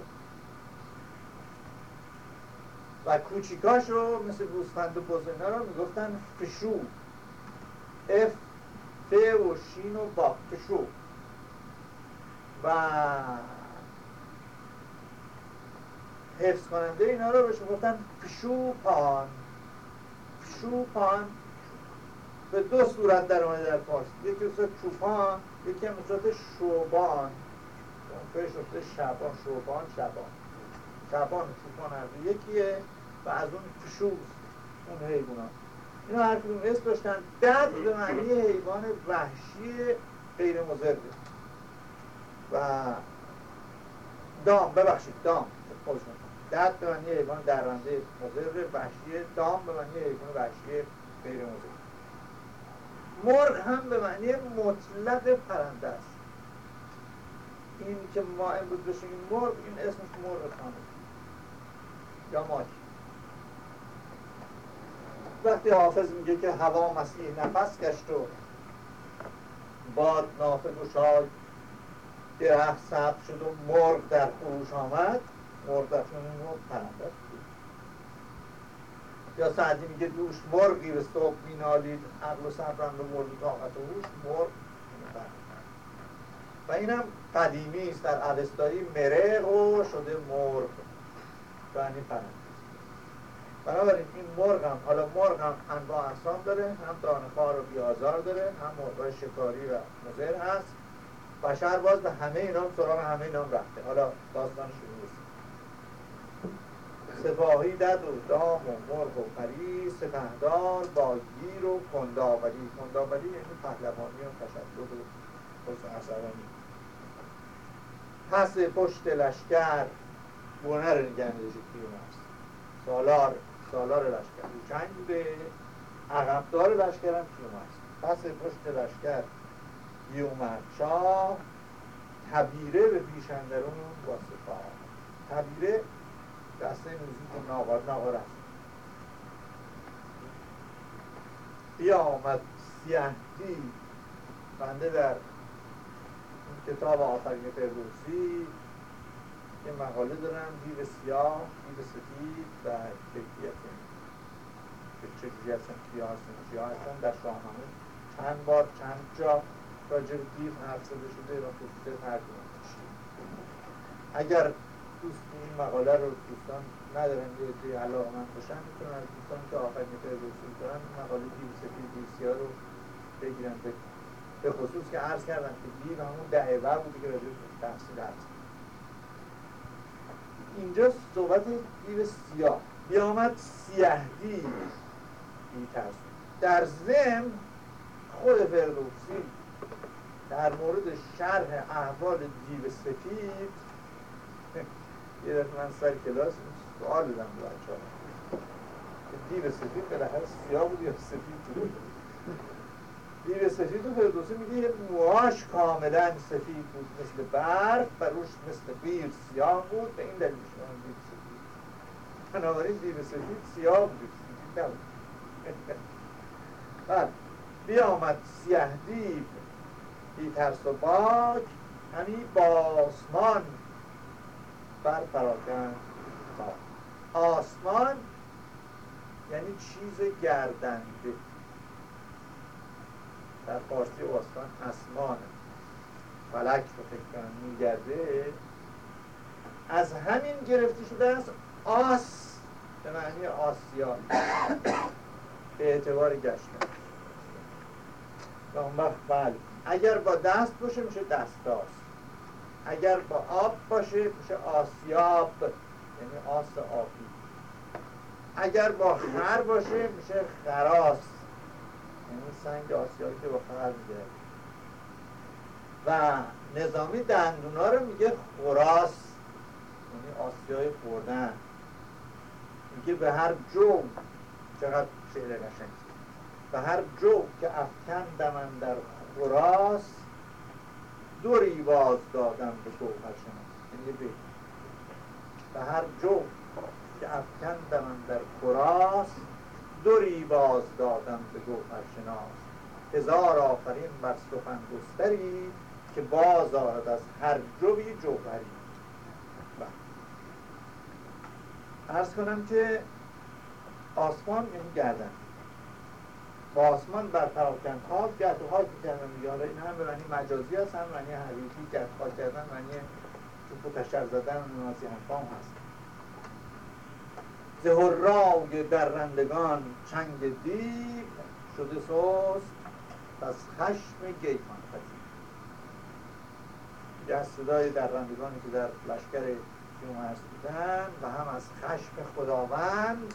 و کوچیکاشو مثل گوسفند و بزرگا رو می‌گفتن فشو. اف ف و شین و با فشو. و حفظ کننده اینا رو بهش می‌گفتن فشو پان. فشو پان. به دو صورت در اومده در فارسی یکی صورت چوپان یکی هم شوبان شده شبان شوبان شبان شبان چوپان هر یکیه و از اون فشوز اون حیوانات. اینا هر کدوم اسم داشتن. دد به معنی حیوان وحشی غیر مزرده و دام ببخشید دام. دد به معنی حیوان درنده مزر وحشی دام به معنی حیوان وحشی غیر مزر مرغ هم به معنی مطلق پرنده است. این که ما امروز بشیم مرغ این اسمش مرغ خانه. یا ماک. وقتی حافظ میگه که هوا مسیح نفس گشت و باد نافه گشای درخت سب شد و مرغ در خروش آمد مرغ در پرنده. یا سعدی میگه دوش مرغی به صبح مینالید عقل و صبرم به مرغ طاقت و هوش مرغ و اینم قدیمی است در اوستایی مرغ و شده مرغ. یعنی پرنده بنابراین این مرغ هم حالا مرغ هم انواع اقسام داره هم دانخوار و بیازار داره هم مرغ شکاری و مزر هست. بشر باز به همه اینا سراغ همه اینا رفته. حالا داستانش نیست سپاهی و دام و مرغ و پری سپهدار با گیر و کنداوری. کنداوری یعنی پهلوانی و تشدد و حسن عصبانی پس پشت لشکر نگندش پیوم است. سالار سالار لشکر. چنگ بوده عقبدار لشکر هم است. پس پشت لشکر بیومد شاه تبیره به پیشندرون با سپاه تبیره دسته موزیک ناغار ناغار است بیا آمد سیهدی بنده در کتاب آفرین فردوسی یه مقاله دارم دیو سیاه دیو سفید و کیفیت که چجوری هستن کیا هستن کیا هستن در شاهنامه چند بار چند جا راجع به دیو حرف زده شده و خصوصیت ترجمه اگر این مقاله رو دوستان ندارن یه توی علاقه من باشن می‌تونن از دوستان که آخرین فردوسی دارن مقاله دیو سفید دیو سیاه رو بگیرن. به خصوص که عرض کردم که دیو همون دعوه بودی که راجع تحصیل عرض اینجا صحبت دیو سیاه. بیامد سیهدی بیترس در زم خود فردوسی در مورد شرح احوال دیو سفید یه دفعه من سر کلاس سوال دادم به بچه دیو سفید بالاخره سیاه بود یا سفید بود؟ دیو سفید و فردوسی میگه موهاش کاملا سفید بود مثل برف و روش مثل قیر سیاه بود. به این دلیل شما دیو سفید بنابراین دیو سفید سیاه بود سفید نبود. بعد بیامد سیه دیو بی ترس و باک همی با آسمان بر پراکن آسمان یعنی چیز گردنده. در فارسی آسمان اسمان فلک رو فکر میگرده. از همین گرفته شده است آس به معنی آسیا به اعتبار گشتن و اون بله. اگر با دست باشه میشه دستاست اگر با آب باشه میشه آسیاب یعنی آس آبی. اگر با خر باشه میشه خراس. یعنی سنگ آسیایی که با خر میگه. و نظامی دندونا رو میگه خراس. یعنی آسیای خوردن. میگه به هر جو چقدر شعر قشنگ. به هر جو که افکندم در خراس دو ریواز دادم به گوهر شناس یعنی به هر جو که افکندم در خراس دو ریواز دادم به گوهر شناس. هزار آفرین بر سخن گستری که باز آرد از هر جوی جوهری. ارز کنم که آسمان یعنی گردن. با آسمان بر پراکن ها و ها کردن میگه این هم به معنی مجازی هست هم معنی حقیقی گرد ها کردن معنی چوب تشر زدن و نمازی انفام هست. زهرای درندگان چنگ دیو شده سوست از خشم گیهان پذیر یه از صدای درندگانی که در لشکر کیومرث بودن و هم از خشم خداوند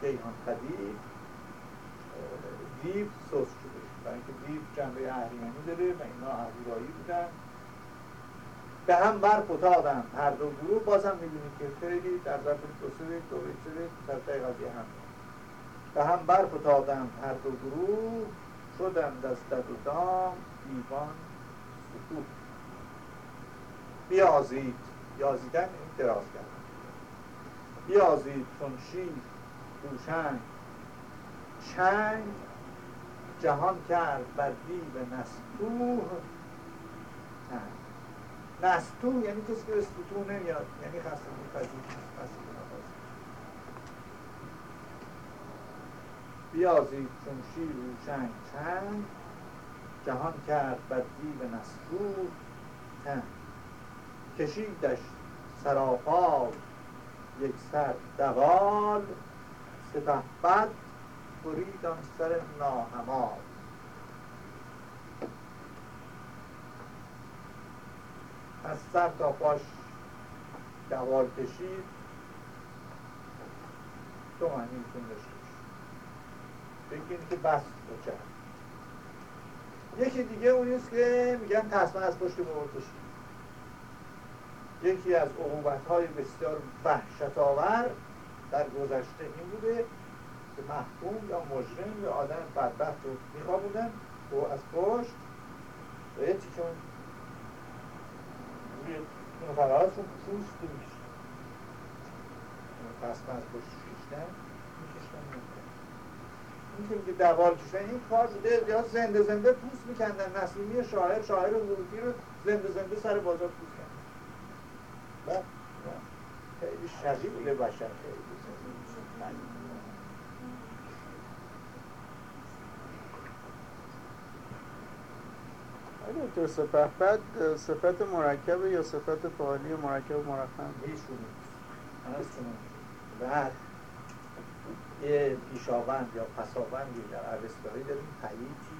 گیهان پذیر دیو سوس شده. برای اینکه دیو جنبه اهریمنی داره و اینا اهورایی بودن. به هم بر فتادن هر دو گروه. بازم می‌بینید که خیلی در ظرف دو سه بیت دو بیت سه بیت سر قضیه هم. به هم بر فتادن هر دو گروه. شدند از دد و دام دیوان سکوت. بیازید. یازیدن این دراز کردن. بیازید چون شیر دوشنگ چنگ جهان کرد بر دیو نستوه. نستوه یعنی کسی که ستوه نمیاد. یعنی خستگی پذیر بیازید چون شیر روشنگ چند جهان کرد بر دیو نستوه. تن. کشیدش سراپای یک سر دوال. سپه بد برید آن سر ناهمال. از سر تا پاش دوال کشید. دو معنی میتون داشته که بس کرد. یکی دیگه اونیست که میگن تصمه از پشت کشید. یکی از عقوبت های بسیار وحشت آور در گذشته این بوده که محکوم یا مجرم یا آدم بدبخت رو میخوابودن و از پشت و یه تیکه اون روی اون فرارشون پوست میشه تصمه از پشت کشیدن این که دوال کشیدن این کار بوده یا زنده زنده پوست میکندن. نسیمی شاعر شاعر ورودی رو زنده زنده سر بازار پوست کندن خیلی شقیق بشر خیلی. دکتر صفت بعد صفت مرکب یا صفت فعالی مرکب مرخم؟ هیچ بعد یه پیشاوند یا پساوندی در عوستایی داریم پییتی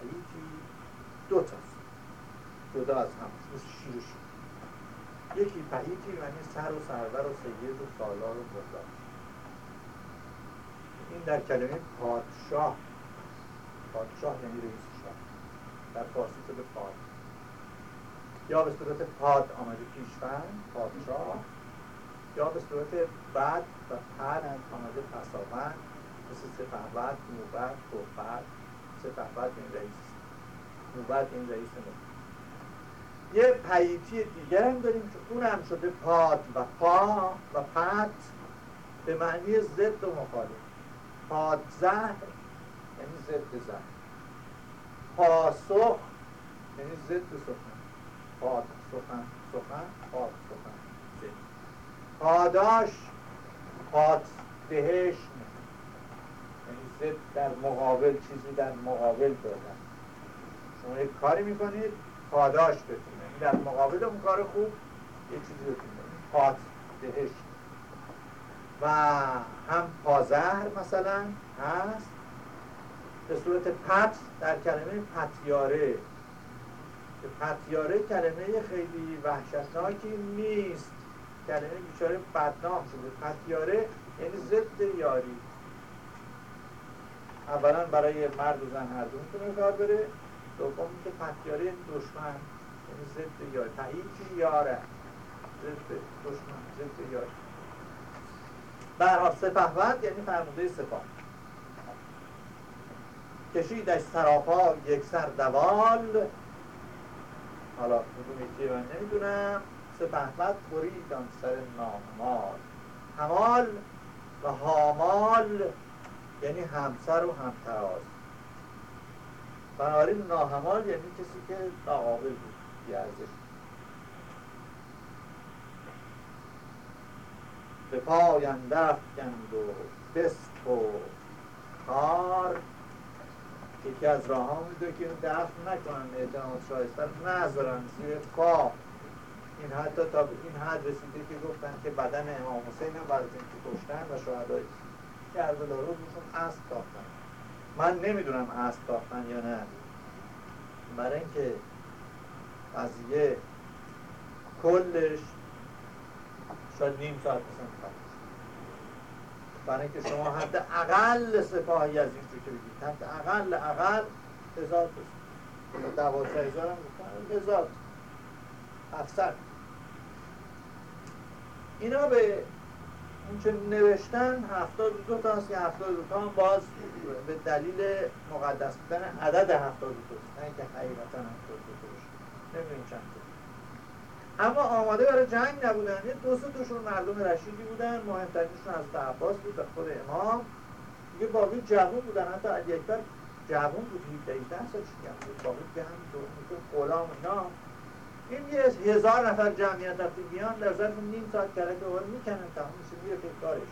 پییتی دو تاست جدا از هم مثل شیر و شیر یکی پییتی یعنی سر و سرور و سید و سالار و بردار این در کلمه پادشاه. پادشاه یعنی رئیس. در فارسی شده پاد. یا به صورت پاد آمده پیشوند پادشاه. یا به صورت بد و پد آمده پساوند. مثل سپهبد، موبد، توبد سپهبد این رئیس. موبد این رئیس نو یه پیتی دیگر هم داریم که اون هم شده پاد و پا و پد. به معنی ضد و مخالف. پاد زهر یعنی ضد زهر. پاسخ یعنی ضد سخن. پاد سخن سخن پاد سخن. پاداش پاد بهش یعنی ضد در مقابل چیزی در مقابل دادن. شما یک کاری می‌کنید پاداش بتونه. یعنی در مقابل اون کار خوب یه چیزی بتونه. پاد بهش و هم پازهر مثلا هست به صورت پت در کلمه پتیاره. که پتیاره کلمه خیلی وحشتناکی نیست. کلمه بیچاره بدنام شده. پتیاره یعنی ضد یاری. اولا برای مرد و زن هر دو می‌تونه کار بره. دوم که پتیاره دشمن یعنی ضد یاری. تاییدی یاره. ضد دشمن ضد یاری. برها سپهبد یعنی فرموده سپاه. کشیدش سراپا یک سر دوال. حالا کدوم که من نمی‌دونم. سپهبد برید آن سر نامال. همال و هامال یعنی همسر و همتراز. بنابراین ناهمال یعنی کسی که ناقابل بود بیارزش. به پای اندر افکند و بست و کار. یکی از راه ها میده که دفن نکنن اعتماد شایستر نذارن زیر پا. این حتی تا به این حد رسیده که گفتن که بدن امام حسین هم بعد که کشتن و شهدای کربلا رو روشون اسب تاختن. من نمی‌دونم اسب تاختن یا نه. برای اینکه قضیه کلش شاید نیم ساعت مثلا برای اینکه شما حد اقل سپاهی از این که بگید حد اقل اقل هزار تا دوازده هزار هم هزار افسر. اینا به اون چه نوشتن هفتاد دو تا هست که هفتاد دو تا هم باز به دلیل مقدس بودن عدد هفتاد دو تا. نه اینکه حقیقتا هفتاد دو تا نمی‌دونیم چند اما آماده برای جنگ نبودن. یه دو تاشون مردم رشیدی بودن. مهمترینشون از عباس بود به خود امام. دیگه باقی جوون بودن. حتی علی اکبر جوون بود 17 18 سالش بود؟ باقی که هم دو غلام اینا. این یه هزار نفر جمعیت وقتی بیان در ظرف نیم ساعت کرک رو می‌کنن تمام میشه میره که کارش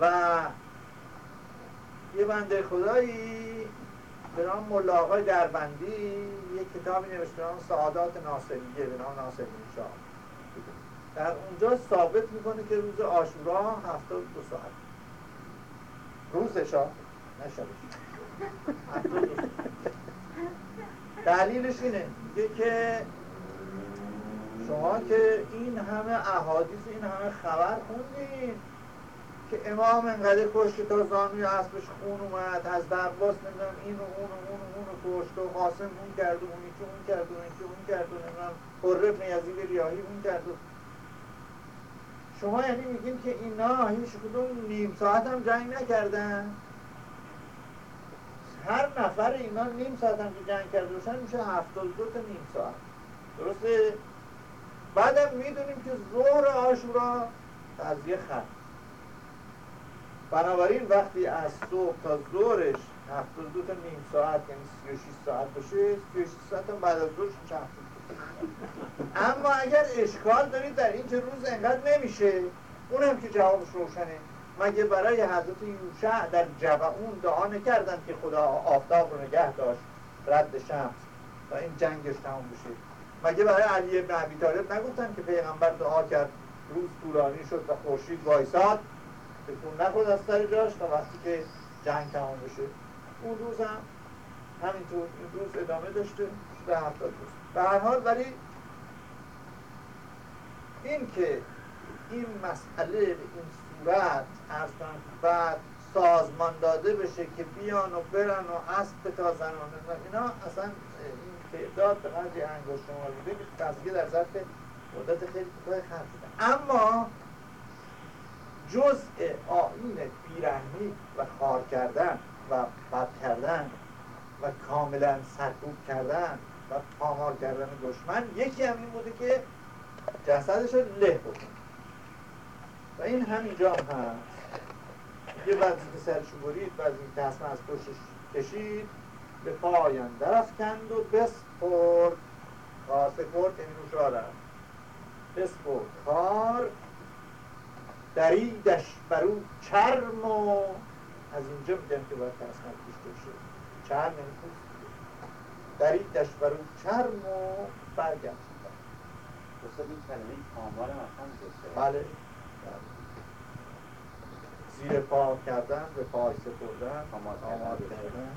و یه بنده خدایی به نام ملا آقای دربندی یک کتابی نوشته نام سعادات ناصریه به نام ناصری شاه. در اونجا ثابت می‌کنه که روز آشورا هفتاد دو ساعت. روز شبش دلیلش اینه میگه که شما که این همه احادیث این همه خبر خوندین. که امام انقدر کشت تا زانوی اسبش خون اومد از عباس نمی‌دونم اینو اونو اونو اونو کشت و قاسم اون کرد و اونی که اون کرد و اونی که اون کرد و نمی‌دونم قره ابن یزید ریاهی اون کرد. و شما یعنی میگین که اینا هیچ کدوم نیم ساعت هم جنگ نکردن؟ هر نفر اینا نیم ساعت هم که جنگ کرده باشن میشه هفتاد دو تا نیم ساعت. درسته؟ بعدم می‌دونیم که ظهر آشورا تزیه خط. بنابراین وقتی از صبح تا ظهرش هفتاد دو تا نیم ساعت یعنی 36 ساعت باشه 36 ساعت هم بعد از ظهرش میشه اما اگر اشکال دارید در این که روز انقدر نمیشه. اون هم که جوابش روشنه. مگه برای حضرت یوشع در جبعون دعا نکردن که خدا آفتاب رو نگه داشت؟ رد شمس. و این جنگش تموم بشه. مگه برای علی ابن ابی طالب نگفتن که پیغمبر دعا کرد؟ روز طولانی شد و خورشید وایساد. تکون نخود از سر جاش تا وقتی که جنگ تمام بشه. اون روز هم همینطور این روز ادامه داشته شده هفتاد روز به هر حال ولی این که این مسئله به این صورت ارز بعد سازمان داده بشه که بیان و برن و اسب بتازن و اینا اصلا این تعداد به قدر انگشت شما بوده که در ظرف مدت خیلی کوتاه خرج اما جزء آین بیرحمی و خار کردن و بد کردن و کاملا سرکوب کردن و پامال کردن دشمن یکی هم این بوده که جسدش رو له بکنه. و این همینجا هم هست. یه بعضی که سرشو برید بعضی که از پشتش کشید به پایان درست کند و بسپرد. کاسه کرد یعنی روش را رفت. بسپرد. کار دریدش برو چرم و از اینجا میگم که باید تصمه پیش شد چرم یعنی پوست دریدش برو چرم و برگشت. دوستان این کلمه پامال مثلا بله. زیر پا کردن به پای سپردن کردن. کردن.